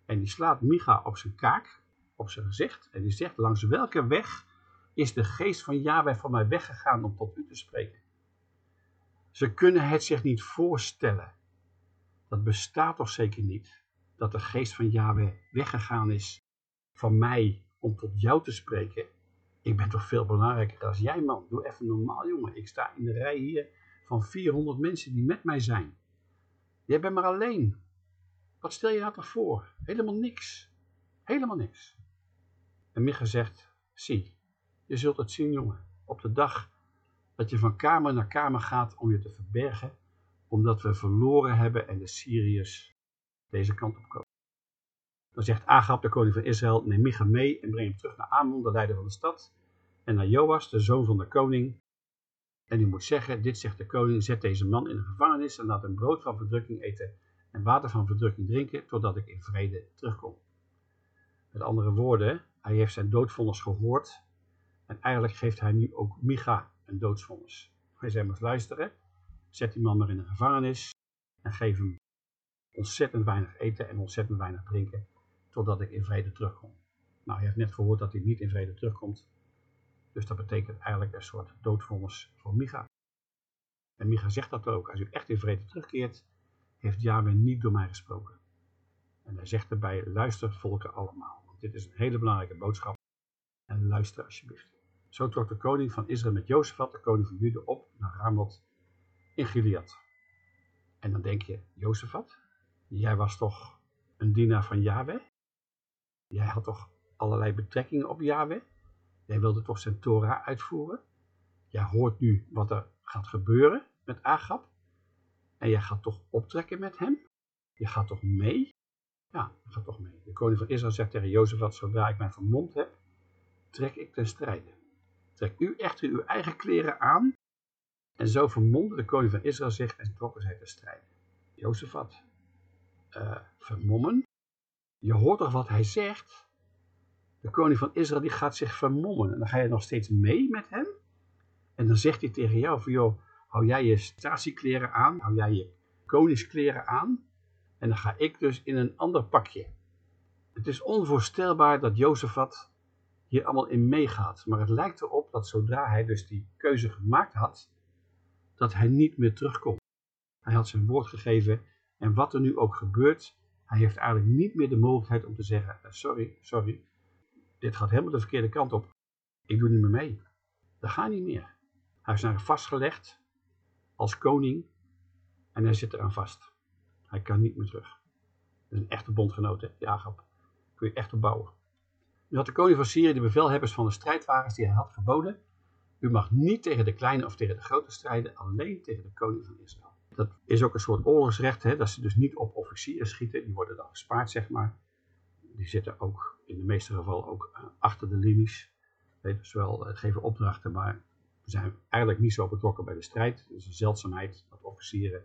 S1: En die slaat Micha op zijn kaak op zijn gezicht. En die zegt, langs welke weg is de geest van Yahweh van mij weggegaan om tot u te spreken? Ze kunnen het zich niet voorstellen. Dat bestaat toch zeker niet. Dat de geest van Yahweh weggegaan is van mij om tot jou te spreken. Ik ben toch veel belangrijker dan jij man. Doe even normaal jongen. Ik sta in de rij hier van 400 mensen die met mij zijn. Jij bent maar alleen. Wat stel je nou toch voor? Helemaal niks. Helemaal niks. En Micha zegt, zie, je zult het zien jongen, op de dag dat je van kamer naar kamer gaat om je te verbergen, omdat we verloren hebben en de Syriërs deze kant op komen. Dan zegt Agab, de koning van Israël, neem Micha mee en breng hem terug naar Amon, de leider van de stad, en naar Joas, de zoon van de koning. En u moet zeggen, dit zegt de koning, zet deze man in de gevangenis en laat hem brood van verdrukking eten en water van verdrukking drinken, totdat ik in vrede terugkom. Met andere woorden, hij heeft zijn doodvonnis gehoord. En eigenlijk geeft hij nu ook Micha een doodsvonnis. Hij zei, maar luisteren, zet die man maar in de gevangenis en geef hem ontzettend weinig eten en ontzettend weinig drinken, totdat ik in vrede terugkom. Nou, je hebt net gehoord dat hij niet in vrede terugkomt. Dus dat betekent eigenlijk een soort doodvonnis voor Micha. En Micha zegt dat ook. Als u echt in vrede terugkeert, heeft Yahweh niet door mij gesproken. En hij zegt erbij, luister volken allemaal. Dit is een hele belangrijke boodschap. En luister alsjeblieft. Zo trok de koning van Israël met Jozefat, de koning van Jude, op naar Ramot in Gilead. En dan denk je, Jozefat, jij was toch een dienaar van Yahweh? Jij had toch allerlei betrekkingen op Yahweh? Jij wilde toch zijn Torah uitvoeren? Jij hoort nu wat er gaat gebeuren met Agab? En jij gaat toch optrekken met hem? Je gaat toch mee? Ja, dat gaat toch mee. De koning van Israël zegt tegen Jozef, zodra ik mij vermomd heb, trek ik ten strijde. Trek u echter uw eigen kleren aan. En zo vermomde de koning van Israël zich en trokken zij ten strijde. Jozefat, uh, vermommen, je hoort toch wat hij zegt? De koning van Israël die gaat zich vermommen. En dan ga je nog steeds mee met hem. En dan zegt hij tegen jou van, joh, hou jij je statiekleren aan, hou jij je koningskleren aan. En dan ga ik dus in een ander pakje. Het is onvoorstelbaar dat Jozefat hier allemaal in meegaat. Maar het lijkt erop dat zodra hij dus die keuze gemaakt had, dat hij niet meer terugkomt. Hij had zijn woord gegeven en wat er nu ook gebeurt, hij heeft eigenlijk niet meer de mogelijkheid om te zeggen, eh, sorry, sorry, dit gaat helemaal de verkeerde kant op. Ik doe niet meer mee. Dat gaat niet meer. Hij is daar vastgelegd als koning en hij zit eraan vast. Hij kan niet meer terug. Dat is een echte bondgenoot, Jacob. Kun je echt opbouwen. Nu had de koning van Syrië de bevelhebbers van de strijdwagens die hij had geboden. U mag niet tegen de kleine of tegen de grote strijden, alleen tegen de koning van Israël. Dat is ook een soort oorlogsrecht, hè, dat ze dus niet op officieren schieten. Die worden dan gespaard, zeg maar. Die zitten ook in de meeste gevallen ook eh, achter de linies. Weet dus wel, het geven opdrachten, maar zijn eigenlijk niet zo betrokken bij de strijd. Het is een zeldzaamheid dat officieren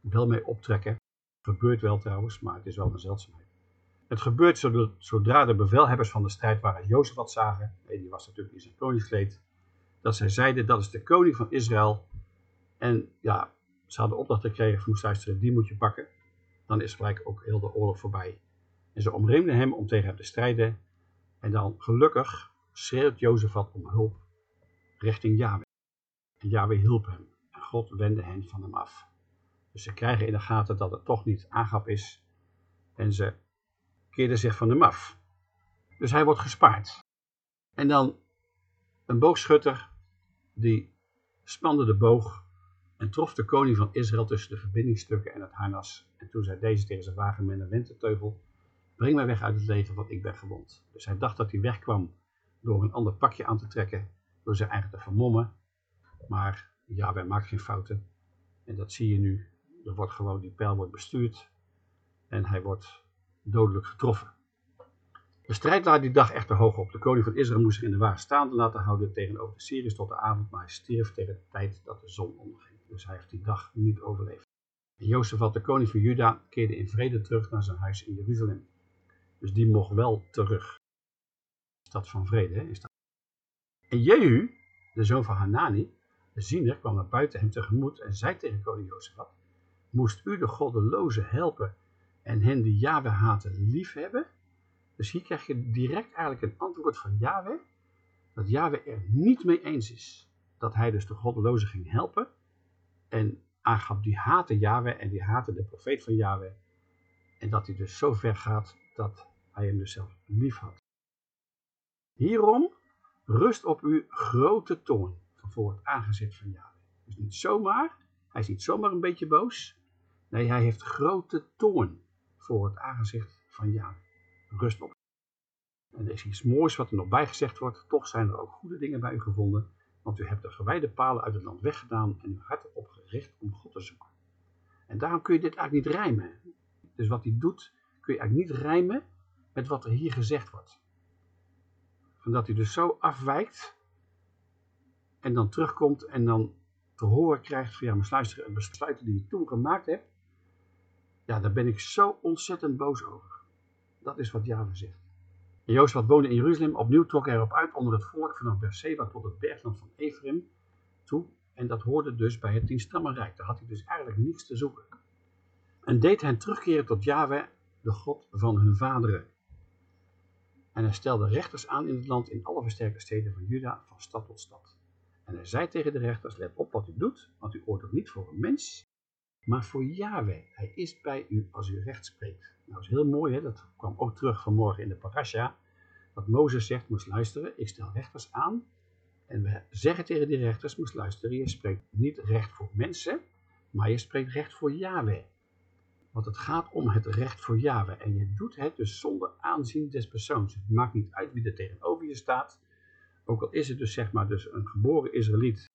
S1: wel mee optrekken. Gebeurt wel trouwens, maar het is wel een zeldzaamheid. Het gebeurt zodra de bevelhebbers van de strijd waren Jozef wat zagen, die was natuurlijk in zijn koningskleed, dat zij zeiden dat is de koning van Israël. En ja, ze hadden opdracht gekregen van luisteren, die moet je pakken. Dan is gelijk ook heel de oorlog voorbij. En ze omringden hem om tegen hem te strijden. En dan gelukkig schreeuwt Jozefat om hulp richting Yahweh. En Yahweh hielp hem. En God wendde hen van hem af. Dus ze krijgen in de gaten dat het toch niet aangap is. En ze keerden zich van hem af. Dus hij wordt gespaard. En dan een boogschutter die spande de boog en trof de koning van Israël tussen de verbindingsstukken en het harnas. En toen zei deze tegen zijn wagen met een wenteteugel, breng mij weg uit het leger, want ik ben gewond. Dus hij dacht dat hij wegkwam door een ander pakje aan te trekken, door zijn eigen te vermommen. Maar ja, wij maakt geen fouten. En dat zie je nu. Er wordt gewoon, die pijl wordt bestuurd en hij wordt dodelijk getroffen. De strijd laat die dag echter hoog op. De koning van Israël moest zich in de wagen staande laten houden tegenover de Syriërs tot de avond, maar hij stierf tegen de tijd dat de zon onderging. Dus hij heeft die dag niet overleefd. En Jozef, de koning van Juda, keerde in vrede terug naar zijn huis in Jeruzalem. Dus die mocht wel terug. Stad van vrede, hè? En Jehu, de zoon van Hanani, de ziener, kwam naar buiten hem tegemoet en zei tegen koning Jozefat, moest u de goddelozen helpen en hen die Yahweh haten liefhebben? Dus hier krijg je direct eigenlijk een antwoord van Yahweh, dat Yahweh er niet mee eens is. Dat hij dus de goddelozen ging helpen en Agab die haatte Yahweh en die haatte de profeet van Yahweh. En dat hij dus zo ver gaat dat hij hem dus zelf lief had. Hierom rust op u grote toorn van voor het aangezicht van Yahweh. Dus niet zomaar, hij is niet zomaar een beetje boos. Nee, hij heeft grote toorn voor het aangezicht van Yahweh. Rust op. En er is iets moois wat er nog bij gezegd wordt. Toch zijn er ook goede dingen bij u gevonden. Want u hebt de gewijde palen uit het land weggedaan en uw hart erop gericht om God te zoeken. En daarom kun je dit eigenlijk niet rijmen. Dus wat hij doet, kun je eigenlijk niet rijmen met wat er hier gezegd wordt. Van dat hij dus zo afwijkt en dan terugkomt en dan te horen krijgt van ja, maar luister, een besluit die je toen gemaakt hebt, ja, daar ben ik zo ontzettend boos over. Dat is wat Java zegt. En Jozef woonde in Jeruzalem. Opnieuw trok hij erop uit onder het volk vanaf Beersheba tot het bergland van Ephraim toe. En dat hoorde dus bij het tienstammenrijk. Daar had hij dus eigenlijk niets te zoeken. En deed hen terugkeren tot Yahweh, de God van hun vaderen. En hij stelde rechters aan in het land in alle versterkte steden van Juda, van stad tot stad. En hij zei tegen de rechters, let op wat u doet, want u oordeelt niet voor een mens, maar voor Yahweh. Hij is bij u als u recht spreekt. Nou, dat is heel mooi, hè? dat kwam ook terug vanmorgen in de parasha. Dat Mozes zegt, moest luisteren, ik stel rechters aan. En we zeggen tegen die rechters, moest luisteren, je spreekt niet recht voor mensen, maar je spreekt recht voor Yahweh. Want het gaat om het recht voor Yahweh. En je doet het dus zonder aanzien des persoons. Het maakt niet uit wie er tegenover je staat. Ook al is het dus zeg maar dus een geboren Israëliet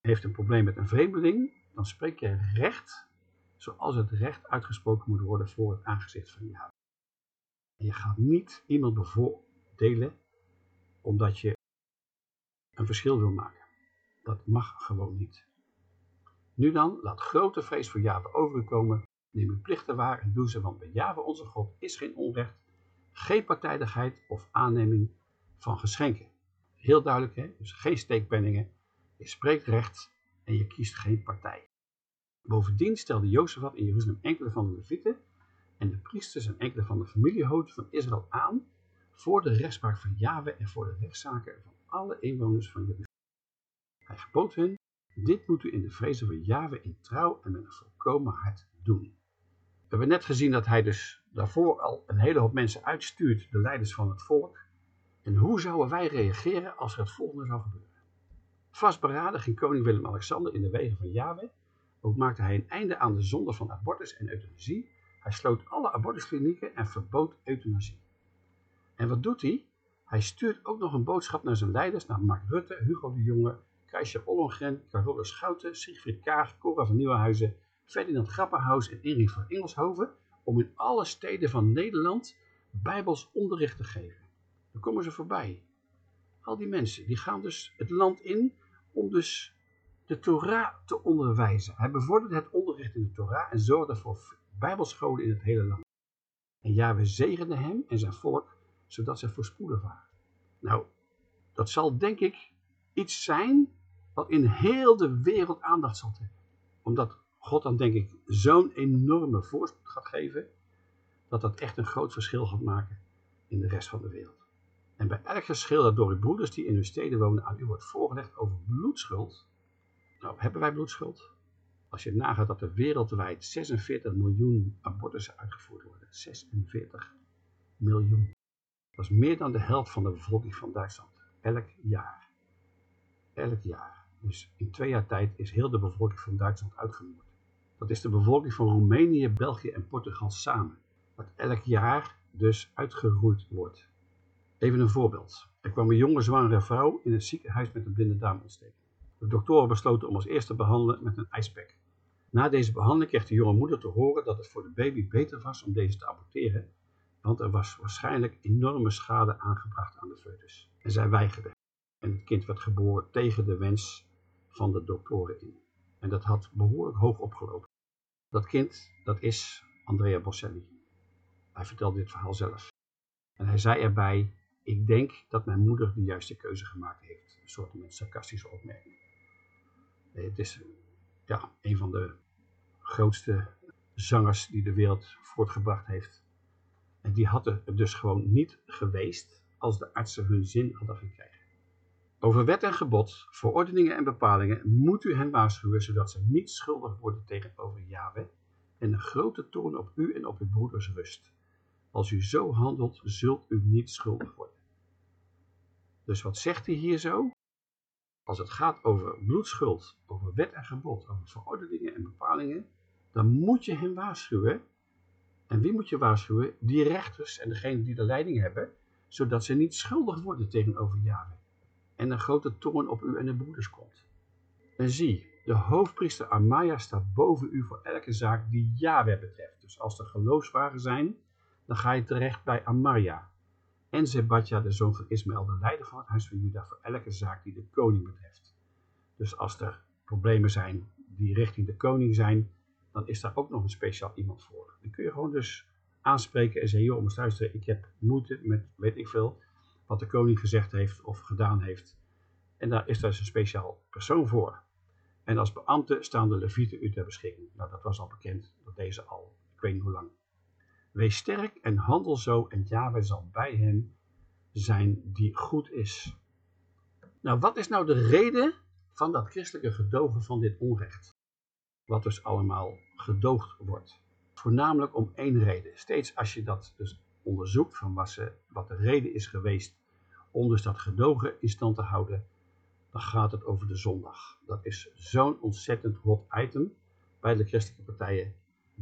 S1: heeft een probleem met een vreemdeling, dan spreek je recht zoals het recht uitgesproken moet worden voor het aangezicht van. En je gaat niet iemand bevoordelen omdat je een verschil wil maken. Dat mag gewoon niet. Nu dan, laat grote vrees voor Java over u komen Neem uw plichten waar en doe ze, want bij Java onze God is geen onrecht, geen partijdigheid of aanneming van geschenken. Heel duidelijk, hè? dus geen steekpenningen. Je spreekt recht en je kiest geen partij. Bovendien stelde Jozefat in Jeruzalem enkele van de levieten en de priesters en enkele van de familiehoofden van Israël aan voor de rechtspraak van Jahwe en voor de rechtszaken van alle inwoners van Jeruzalem. Hij gebood hen, dit moet u in de vrezen van Jahwe in trouw en met een volkomen hart doen. We hebben net gezien dat hij dus daarvoor al een hele hoop mensen uitstuurt, de leiders van het volk. En hoe zouden wij reageren als er het volgende zou gebeuren? Vastberaden ging koning Willem-Alexander in de wegen van Yahweh. Ook maakte hij een einde aan de zonde van abortus en euthanasie. Hij sloot alle abortusklinieken en verbood euthanasie. En wat doet hij? Hij stuurt ook nog een boodschap naar zijn leiders, naar Mark Rutte, Hugo de Jonge, Kajsje Ollongren, Carole Schouten, Siegfried Kaag, Cora van Nieuwenhuizen, Ferdinand Grapperhaus en Erik van Engelshoven, om in alle steden van Nederland bijbels onderricht te geven. Dan komen ze voorbij. Al die mensen, die gaan dus het land in om dus de Torah te onderwijzen. Hij bevordert het onderricht in de Torah en zorgde voor bijbelscholen in het hele land. En ja, we zegenden hem en zijn volk, zodat ze voorspoedig waren. Nou, dat zal denk ik iets zijn wat in heel de wereld aandacht zal trekken. Omdat God dan denk ik zo'n enorme voorspoed gaat geven, dat dat echt een groot verschil gaat maken in de rest van de wereld. En bij elk geschil dat door uw broeders die in uw steden wonen aan u wordt voorgelegd over bloedschuld. Nou, hebben wij bloedschuld? Als je nagaat dat er wereldwijd 46 miljoen abortussen uitgevoerd worden. 46 miljoen. Dat is meer dan de helft van de bevolking van Duitsland. Elk jaar. Elk jaar. Dus in twee jaar tijd is heel de bevolking van Duitsland uitgemoord. Dat is de bevolking van Roemenië, België en Portugal samen. Wat elk jaar dus uitgeroeid wordt. Even een voorbeeld. Er kwam een jonge zwangere vrouw in het ziekenhuis met een blinde darmontsteking. De doktoren besloten om als eerste te behandelen met een ijspack. Na deze behandeling kreeg de jonge moeder te horen dat het voor de baby beter was om deze te aborteren, want er was waarschijnlijk enorme schade aangebracht aan de foetus. En zij weigerde. En het kind werd geboren tegen de wens van de doktoren in. En dat had behoorlijk hoog opgelopen. Dat kind, dat is Andrea Bosselli. Hij vertelde dit verhaal zelf. En hij zei erbij, ik denk dat mijn moeder de juiste keuze gemaakt heeft. Een soort met sarcastische opmerking. Het is ja, een van de grootste zangers die de wereld voortgebracht heeft. En die had het dus gewoon niet geweest als de artsen hun zin hadden gekregen. Over wet en gebod, verordeningen en bepalingen moet u hen waarschuwen, zodat ze niet schuldig worden tegenover Yahweh en een grote toorn op u en op uw broeders rust. Als u zo handelt, zult u niet schuldig worden. Dus wat zegt hij hier zo? Als het gaat over bloedschuld, over wet en gebod, over verordeningen en bepalingen, dan moet je hem waarschuwen. En wie moet je waarschuwen? Die rechters en degenen die de leiding hebben, zodat ze niet schuldig worden tegenover Yahweh. En een grote toorn op u en de broeders komt. En zie, de hoofdpriester Amaya staat boven u voor elke zaak die Yahweh betreft. Dus als er geloofsvragen zijn, dan ga je terecht bij Amaria. En Zebadja, de zoon van Ismaël, de leider van het huis van Juda, voor elke zaak die de koning betreft. Dus als er problemen zijn die richting de koning zijn, dan is daar ook nog een speciaal iemand voor. Dan kun je gewoon dus aanspreken en zeggen, joh, om luisteren, ik heb moeite met, weet ik veel, wat de koning gezegd heeft of gedaan heeft. En daar is dus een speciaal persoon voor. En als beambte staan de levieten u ter beschikking. Nou, dat was al bekend, dat deze al, ik weet niet hoe lang. Wees sterk en handel zo en Yahweh zal bij hen zijn die goed is. Nou, wat is nou de reden van dat christelijke gedogen van dit onrecht? Wat dus allemaal gedoogd wordt. Voornamelijk om één reden. Steeds als je dat dus onderzoekt van wat, ze, wat de reden is geweest om dus dat gedogen in stand te houden, dan gaat het over de zondag. Dat is zo'n ontzettend hot item bij de christelijke partijen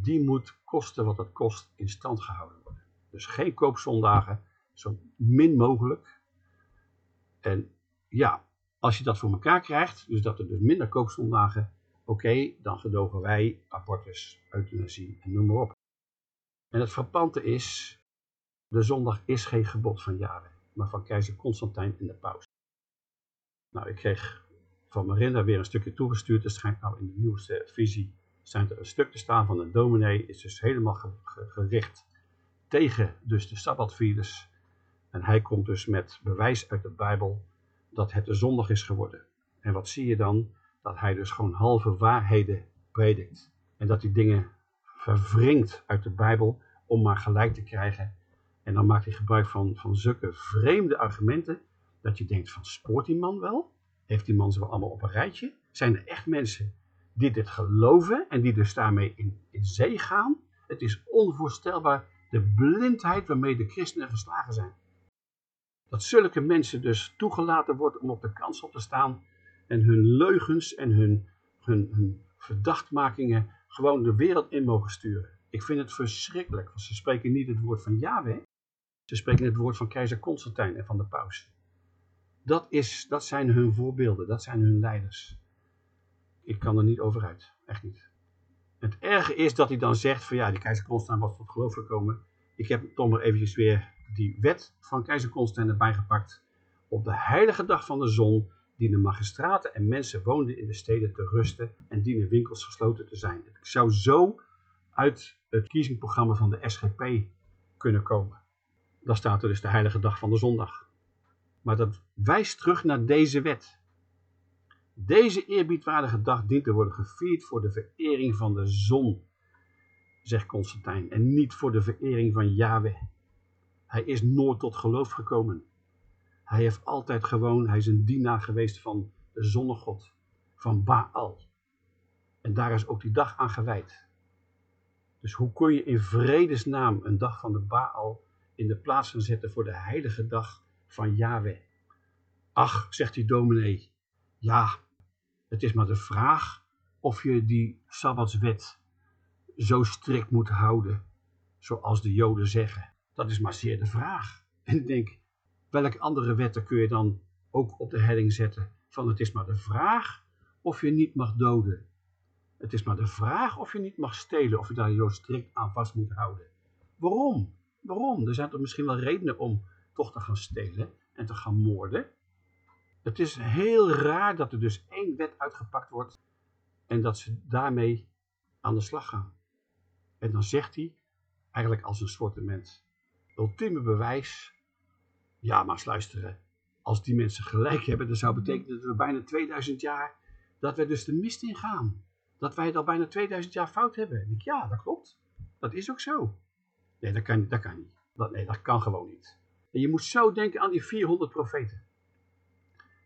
S1: die moet kosten wat het kost in stand gehouden worden. Dus geen koopzondagen, zo min mogelijk. En ja, als je dat voor elkaar krijgt, dus dat er dus minder koopzondagen, oké, dan gedogen wij abortus, euthanasie en noem maar op. En het frappante is, de zondag is geen gebod van Jaren, maar van keizer Constantijn en de paus. Nou, ik kreeg van Marinda weer een stukje toegestuurd, er schijnt nou in de nieuwste visie zijn er een stuk te staan van een dominee, is dus helemaal gericht tegen dus de Sabbatvirus. En hij komt dus met bewijs uit de Bijbel dat het de zondag is geworden. En wat zie je dan? Dat hij dus gewoon halve waarheden predikt. En dat hij dingen verwringt uit de Bijbel om maar gelijk te krijgen. En dan maakt hij gebruik van, van zulke vreemde argumenten dat je denkt van spoort die man wel? Heeft die man ze wel allemaal op een rijtje? Zijn er echt mensen die dit geloven en die dus daarmee in, zee gaan? Het is onvoorstelbaar de blindheid waarmee de christenen geslagen zijn. Dat zulke mensen dus toegelaten wordt om op de kansel te staan en hun leugens en hun, hun, hun verdachtmakingen gewoon de wereld in mogen sturen. Ik vind het verschrikkelijk, want ze spreken niet het woord van Yahweh, ze spreken het woord van keizer Constantijn en van de paus. Dat, is, dat zijn hun voorbeelden, dat zijn hun leiders. Ik kan er niet over uit, echt niet. Het erge is dat hij dan zegt van ja, die keizer Constantijn was tot geloof gekomen. Ik heb toch maar eventjes weer die wet van keizer Constantijn erbij gepakt. Op de heilige dag van de zon dienen magistraten en mensen woonden in de steden te rusten en dienen winkels gesloten te zijn. Ik zou zo uit het kiezingprogramma van de SGP kunnen komen. Dan staat er dus de heilige dag van de zondag. Maar dat wijst terug naar deze wet. Deze eerbiedwaardige dag dient te worden gevierd voor de verering van de zon, zegt Constantijn, en niet voor de verering van Yahweh. Hij is nooit tot geloof gekomen. Hij heeft altijd gewoon, hij is een dienaar geweest van de zonnegod, van Baal. En daar is ook die dag aan gewijd. Dus hoe kun je in vredesnaam een dag van de Baal in de plaats gaan zetten voor de heilige dag van Yahweh? Ach, zegt die dominee, ja, het is maar de vraag of je die Sabbatswet zo strikt moet houden, zoals de Joden zeggen. Dat is maar zeer de vraag. En ik denk, welke andere wetten kun je dan ook op de helling zetten van het is maar de vraag of je niet mag doden. Het is maar de vraag of je niet mag stelen, of je daar zo strikt aan vast moet houden. Waarom? Waarom? Er zijn toch misschien wel redenen om toch te gaan stelen en te gaan moorden. Het is heel raar dat er dus één wet uitgepakt wordt en dat ze daarmee aan de slag gaan. En dan zegt hij, eigenlijk als een soort ultieme bewijs, ja maar luisteren, als die mensen gelijk hebben, dan zou betekenen dat we bijna 2000 jaar, dat we dus de mist in gaan. Dat wij het al bijna 2000 jaar fout hebben. Ik, ja, dat klopt. Dat is ook zo. Nee, dat kan, dat kan niet. Dat, nee, dat kan gewoon niet. En je moet zo denken aan die 400 profeten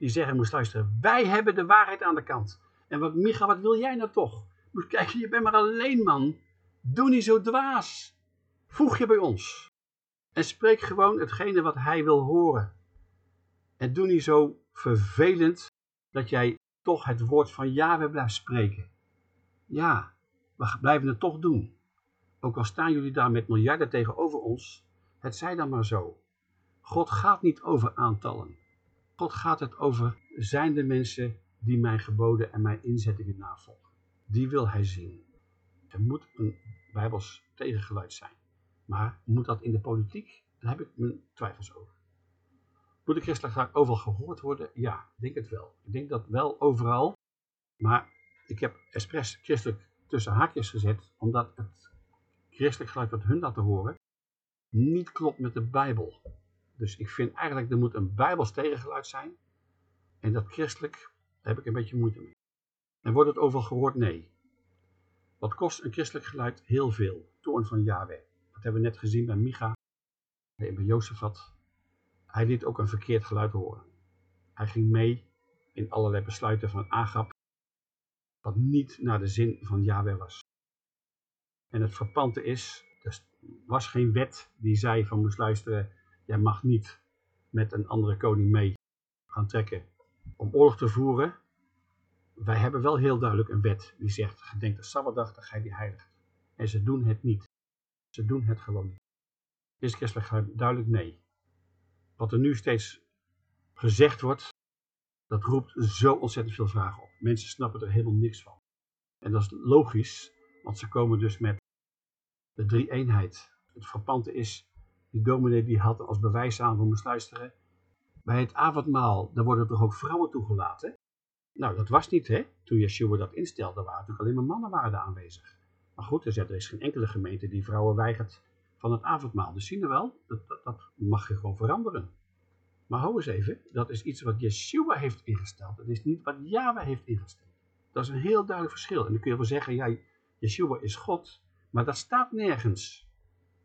S1: die zeggen, moest luisteren, wij hebben de waarheid aan de kant. En wat, Micha, wat wil jij nou toch? Moet kijken, je bent maar alleen man. Doe niet zo dwaas. Voeg je bij ons. En spreek gewoon hetgene wat hij wil horen. En doe niet zo vervelend dat jij toch het woord van Yahweh blijft spreken. Ja, we blijven het toch doen. Ook al staan jullie daar met miljarden tegenover ons, het zij dan maar zo. God gaat niet over aantallen. God gaat het over, zijn de mensen die mijn geboden en mijn inzettingen navolgen. Die wil hij zien. Er moet een bijbels tegengeluid zijn. Maar moet dat in de politiek? Daar heb ik mijn twijfels over. Moet de christelijk graag overal gehoord worden? Ja, ik denk het wel. Ik denk dat wel overal. Maar ik heb expres christelijk tussen haakjes gezet, omdat het christelijk geluid wat hun laten horen, niet klopt met de Bijbel. Dus ik vind eigenlijk, er moet een bijbels tegengeluid zijn. En dat christelijk, daar heb ik een beetje moeite mee. En wordt het overal gehoord? Nee. Wat kost een christelijk geluid? Heel veel. Toorn van Yahweh. Dat hebben we net gezien bij Micha en bij Jozefat. Hij liet ook een verkeerd geluid horen. Hij ging mee in allerlei besluiten van Agap, wat niet naar de zin van Yahweh was. En het verpante is, er was geen wet die zei van moest luisteren, Jij mag niet met een andere koning mee gaan trekken om oorlog te voeren. Wij hebben wel heel duidelijk een wet die zegt, gedenk de Sabbatdag, ga je die heiligt. En ze doen het niet. Ze doen het gewoon niet. Is christelijk duidelijk nee. Wat er nu steeds gezegd wordt, dat roept zo ontzettend veel vragen op. Mensen snappen er helemaal niks van. En dat is logisch, want ze komen dus met de drie eenheid. Het frappante is, die dominee die had als bewijs aan, we moest luisteren. Bij het avondmaal, daar worden toch ook vrouwen toegelaten? Nou, dat was niet, hè. Toen Yeshua dat instelde, waren natuurlijk alleen maar mannen waren aanwezig. Maar goed, er is geen enkele gemeente die vrouwen weigert van het avondmaal. Dus zien we wel, dat, dat, dat mag je gewoon veranderen. Maar hou eens even, dat is iets wat Yeshua heeft ingesteld. Dat is niet wat Yahweh heeft ingesteld. Dat is een heel duidelijk verschil. En dan kun je wel zeggen, ja, Yeshua is God, maar dat staat nergens.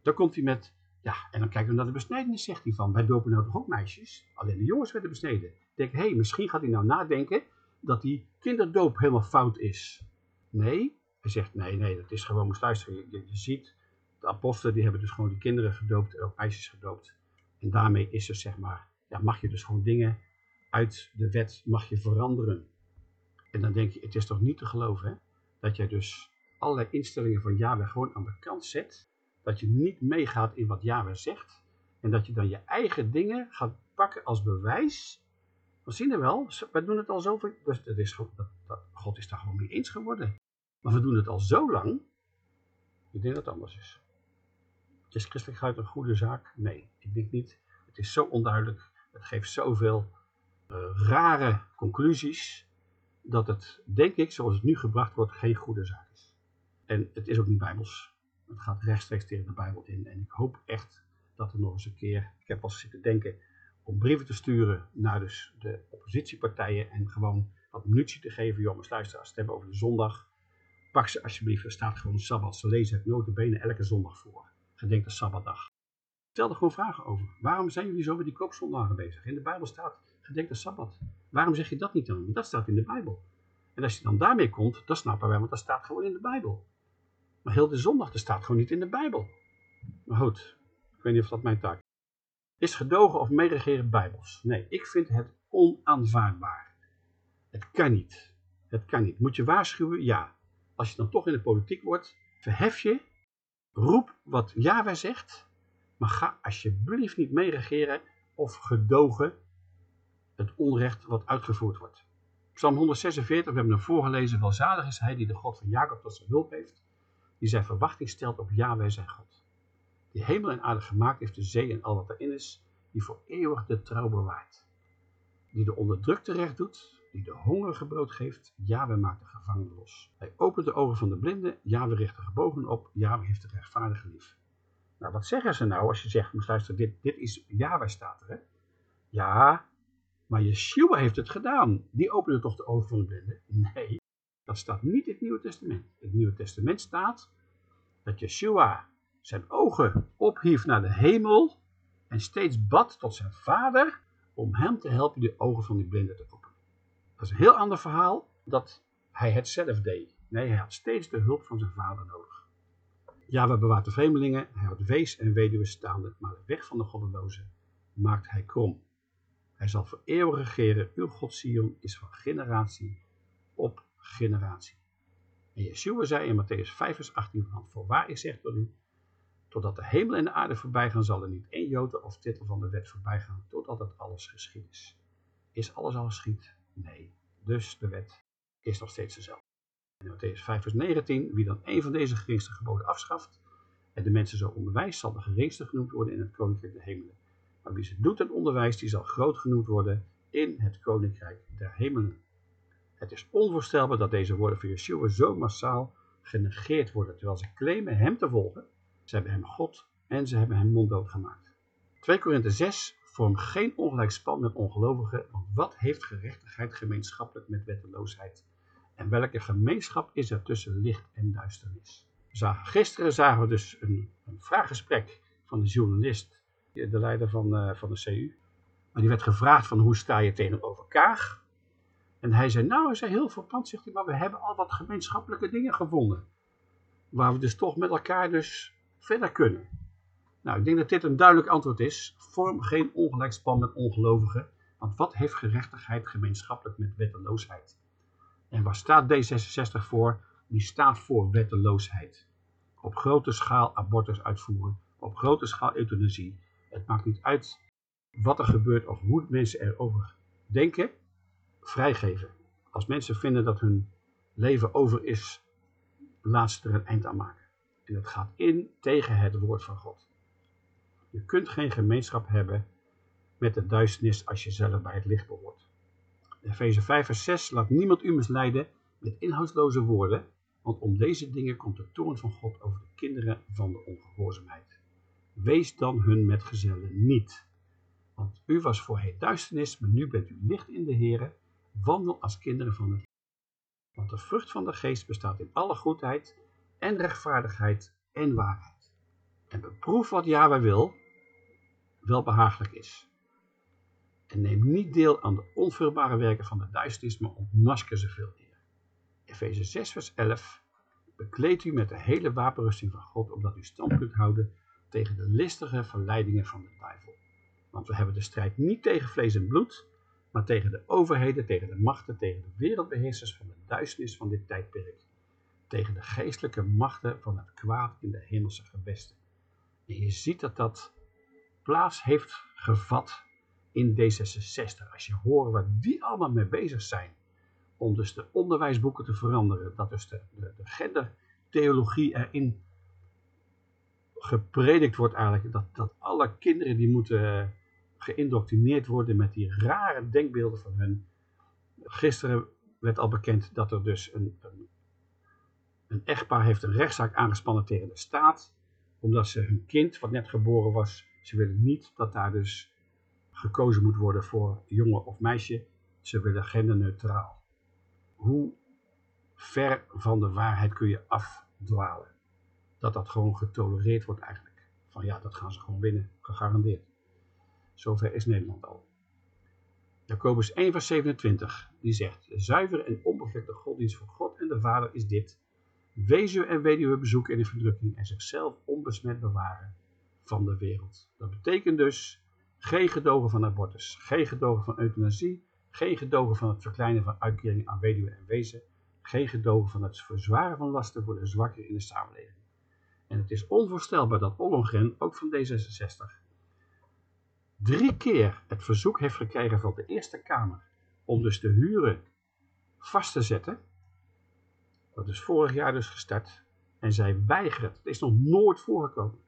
S1: Dan komt hij met, ja, en dan kijken we naar de besnijdenis, zegt hij van, wij dopen nou toch ook meisjes? Alleen de jongens werden besneden. Ik denk, hé, hey, misschien gaat hij nou nadenken dat die kinderdoop helemaal fout is. Nee, hij zegt, nee, nee, dat is gewoon, moest luisteren. Je, je, ziet, de apostelen die hebben dus gewoon die kinderen gedoopt en ook meisjes gedoopt. En daarmee is er, zeg maar, ja, mag je dus gewoon dingen uit de wet mag je veranderen. En dan denk je, het is toch niet te geloven, hè? Dat jij dus allerlei instellingen van Yahweh gewoon aan de kant zet. Dat je niet meegaat in wat Yahweh zegt. En dat je dan je eigen dingen gaat pakken als bewijs. We zien er wel, we doen het al zoveel. Dus dat is, dat, God is daar gewoon mee eens geworden. Maar we doen het al zo lang. Ik denk dat het anders is. Is christelijkheid een goede zaak? Nee, ik denk niet. Het is zo onduidelijk. Het geeft zoveel uh, rare conclusies. Dat het, denk ik, zoals het nu gebracht wordt, geen goede zaak is. En het is ook niet bijbels. Het gaat rechtstreeks tegen de Bijbel in. En ik hoop echt dat er nog eens een keer, ik heb al zitten denken, om brieven te sturen naar dus de oppositiepartijen en gewoon wat munitie te geven. Jongens, het hebben over de zondag, pak ze alsjeblieft, er staat gewoon Sabbat. Ze lezen het notabene elke zondag voor. Gedenk de Sabbatdag. Stel er gewoon vragen over. Waarom zijn jullie zo met die koopzondagen bezig? In de Bijbel staat gedenk de Sabbat. Waarom zeg je dat niet dan? Dat staat in de Bijbel. En als je dan daarmee komt, dan snappen wij, want dat staat gewoon in de Bijbel. Maar heel de zondag, dat staat gewoon niet in de Bijbel. Maar goed, ik weet niet of dat mijn taak is. Is gedogen of meeregeren bijbels? Nee, ik vind het onaanvaardbaar. Het kan niet. Het kan niet. Moet je waarschuwen? Ja. Als je dan toch in de politiek wordt, verhef je, roep wat Yahweh zegt, maar ga alsjeblieft niet meeregeren of gedogen het onrecht wat uitgevoerd wordt. Psalm 146, we hebben hem voorgelezen, welzalig is hij die de God van Jacob tot zijn hulp heeft, die zijn verwachting stelt op Yahweh zijn God. Die hemel en aarde gemaakt heeft, de zee en al wat erin is, die voor eeuwig de trouw bewaart. Die de onderdrukte recht doet, die de hongerige brood geeft, Yahweh maakt de gevangenen los. Hij opent de ogen van de blinden, Yahweh richt de gebogen op, Yahweh heeft de rechtvaardige lief. Nou, wat zeggen ze nou als je zegt, moest luisteren, dit, dit is Yahweh staat er, hè? Ja, maar Yeshua heeft het gedaan. Die opende toch de ogen van de blinden? Nee, dat staat niet in het Nieuwe Testament. In het Nieuwe Testament staat dat Yeshua zijn ogen ophief naar de hemel en steeds bad tot zijn vader om hem te helpen de ogen van die blinden te openen. Dat is een heel ander verhaal dat hij het zelf deed. Nee, hij had steeds de hulp van zijn vader nodig. Ja, we bewaart de vreemdelingen, hij houdt wees en weduwe staande, maar de weg van de goddelozen maakt hij krom. Hij zal voor eeuwig regeren, uw God Sion is van generatie op generatie. En Yeshua zei in Matthäus 5 vers 18 van, voorwaar ik zeg tot u, totdat de hemel en de aarde voorbij gaan, zal er niet één jote of titel van de wet voorbij gaan, totdat het alles geschied is. Is alles al geschied? Nee. Dus de wet is nog steeds dezelfde. In Matthäus 5 vers 19, wie dan een van deze geringste geboden afschaft, en de mensen zo onderwijst, zal de geringste genoemd worden in het koninkrijk der hemelen. Maar wie ze doet en onderwijst, die zal groot genoemd worden in het koninkrijk der hemelen. Het is onvoorstelbaar dat deze woorden van Yeshua zo massaal genegeerd worden, terwijl ze claimen hem te volgen. Ze hebben hem God en ze hebben hem monddood gemaakt. 2 Korinthe 6 vormt geen ongelijk span met ongelovigen, want wat heeft gerechtigheid gemeenschappelijk met wetteloosheid? En welke gemeenschap is er tussen licht en duisternis? Gisteren zagen we dus een, een vraaggesprek van de journalist, de leider van, uh, van de CU. Maar die werd gevraagd van hoe sta je tegenover Kaag? En hij zei, nou, hij zei heel verpand, zegt hij, maar we hebben al wat gemeenschappelijke dingen gevonden. Waar we dus toch met elkaar dus verder kunnen. Nou, ik denk dat dit een duidelijk antwoord is. Vorm geen ongelijkspan met ongelovigen. Want wat heeft gerechtigheid gemeenschappelijk met wetteloosheid? En waar staat D66 voor? Die staat voor wetteloosheid. Op grote schaal abortus uitvoeren. Op grote schaal euthanasie. Het maakt niet uit wat er gebeurt of hoe mensen erover denken vrijgeven. Als mensen vinden dat hun leven over is, laat ze er een eind aan maken. En dat gaat in tegen het woord van God. Je kunt geen gemeenschap hebben met de duisternis als je zelf bij het licht behoort. Efeze 5 vers 6, laat niemand u misleiden met inhoudsloze woorden, want om deze dingen komt de toorn van God over de kinderen van de ongehoorzaamheid. Wees dan hun metgezellen niet. Want u was voorheen duisternis, maar nu bent u licht in de Here. Wandel als kinderen van het. Want de vrucht van de geest bestaat in alle goedheid en rechtvaardigheid en waarheid. En beproef wat Yahweh wil, wel behagelijk is. En neem niet deel aan de onvruchtbare werken van de duisternis, maar ontmasker ze veel eer. Efeze 6 vers 11 Bekleed u met de hele wapenrusting van God, opdat u stand kunt houden tegen de listige verleidingen van de duivel. Want we hebben de strijd niet tegen vlees en bloed, maar tegen de overheden, tegen de machten, tegen de wereldbeheersers van de duisternis van dit tijdperk. Tegen de geestelijke machten van het kwaad in de hemelse gewesten. En je ziet dat dat plaats heeft gevat in D66. Als je hoort wat die allemaal mee bezig zijn. Om dus de onderwijsboeken te veranderen. Dat dus de, de, de gendertheologie erin gepredikt wordt eigenlijk. Dat, dat alle kinderen die moeten geïndoctrineerd worden met die rare denkbeelden van hun. Gisteren werd al bekend dat er dus een, een, echtpaar heeft een rechtszaak aangespannen tegen de staat. Omdat ze hun kind, wat net geboren was, ze willen niet dat daar dus gekozen moet worden voor jongen of meisje. Ze willen genderneutraal. Hoe ver van de waarheid kun je afdwalen? Dat dat gewoon getolereerd wordt eigenlijk. Van ja, dat gaan ze gewoon winnen, gegarandeerd. Zover is Nederland al. Jacobus 1 vers 27, die zegt, de zuivere en onbevlekte godsdienst van God en de Vader is dit, weduwe en weduwe bezoeken in de verdrukking en zichzelf onbesmet bewaren van de wereld. Dat betekent dus geen gedogen van abortus, geen gedogen van euthanasie, geen gedogen van het verkleinen van uitkeringen aan weduwe en wezen, geen gedogen van het verzwaren van lasten voor de zwakken in de samenleving. En het is onvoorstelbaar dat Ollongren, ook van D66, drie keer het verzoek heeft gekregen van de Eerste Kamer om dus de huren vast te zetten. Dat is vorig jaar dus gestart. En zij weigeren het. Is nog nooit voorgekomen.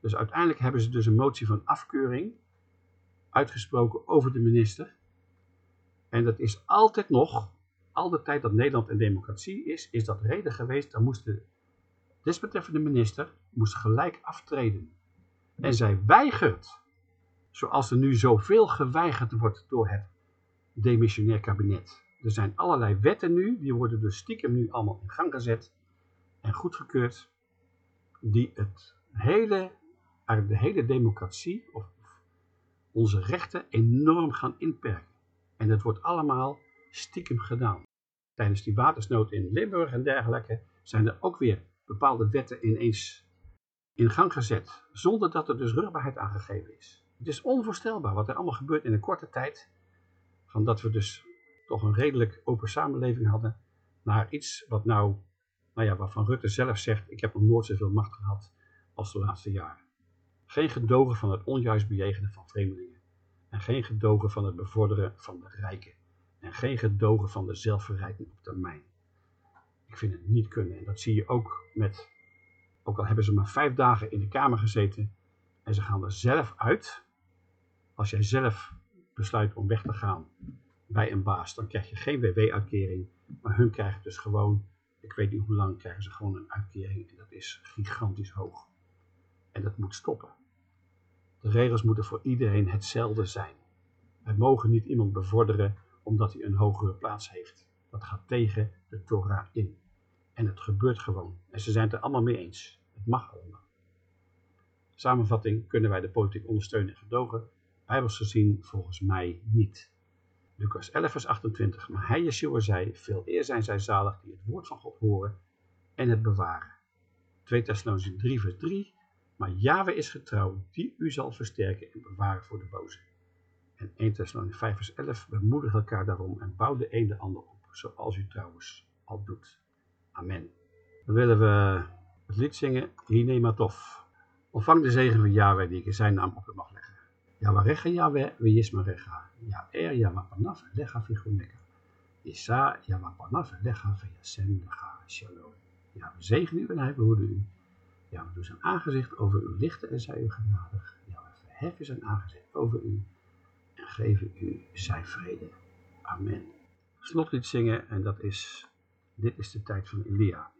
S1: Dus uiteindelijk hebben ze dus een motie van afkeuring uitgesproken over de minister. En dat is altijd nog, al de tijd dat Nederland een democratie is, is dat reden geweest. Dan moest de desbetreffende minister moest gelijk aftreden. En zij weigert zoals er nu zoveel geweigerd wordt door het demissionair kabinet. Er zijn allerlei wetten nu, die worden dus stiekem nu allemaal in gang gezet en goedgekeurd, die het hele, de hele democratie of onze rechten enorm gaan inperken. En dat wordt allemaal stiekem gedaan. Tijdens die watersnood in Limburg en dergelijke zijn er ook weer bepaalde wetten ineens in gang gezet, zonder dat er dus rugbaarheid aangegeven is. Het is onvoorstelbaar wat er allemaal gebeurt in een korte tijd. Van dat we dus toch een redelijk open samenleving hadden. Naar iets wat nou, nou ja, waarvan Rutte zelf zegt, ik heb nog nooit zoveel macht gehad als de laatste jaren. Geen gedogen van het onjuist bejegenen van vreemdelingen. En geen gedogen van het bevorderen van de rijken. En geen gedogen van de zelfverrijking op termijn. Ik vind het niet kunnen. En dat zie je ook met, ook al hebben ze maar vijf dagen in de Kamer gezeten. En ze gaan er zelf uit als jij zelf besluit om weg te gaan bij een baas, dan krijg je geen WW-uitkering. Maar hun krijgen dus gewoon, ik weet niet hoe lang, krijgen ze gewoon een uitkering. En dat is gigantisch hoog. En dat moet stoppen. De regels moeten voor iedereen hetzelfde zijn. Wij mogen niet iemand bevorderen omdat hij een hogere plaats heeft. Dat gaat tegen de Torah in. En het gebeurt gewoon. En ze zijn het er allemaal mee eens. Het mag allemaal. Samenvatting kunnen wij de politiek ondersteunen en gedogen bijbels gezien volgens mij niet. Lucas 11 vers 28, maar hij Yeshua zei, veel eer zijn zij zalig die het woord van God horen en het bewaren. 2 Thessalonians 3 vers 3, maar Yahweh is getrouw, die u zal versterken en bewaren voor de boze. En 1 Thessalonians 5 vers 11, bemoedig elkaar daarom en bouw de een de ander op, zoals u trouwens al doet. Amen. Dan willen we het lied zingen, Hinematov. Ontvang de zegen van Yahweh die ik in zijn naam op u mag leggen. Yawarecha Yahweh, Yismarecha. Yaer Yawapanav Lecha Viguneka. Isa Yawapanav Lecha Veyasem Lecha Shalom. Ja, we zegenen u en hij behoede u. Ja, we doen zijn aangezicht over u lichten en zij u genadig. Ja, we verheffen zijn aangezicht over u en geven u zijn vrede. Amen. Slotlied zingen en dat is, dit is de tijd van Elia.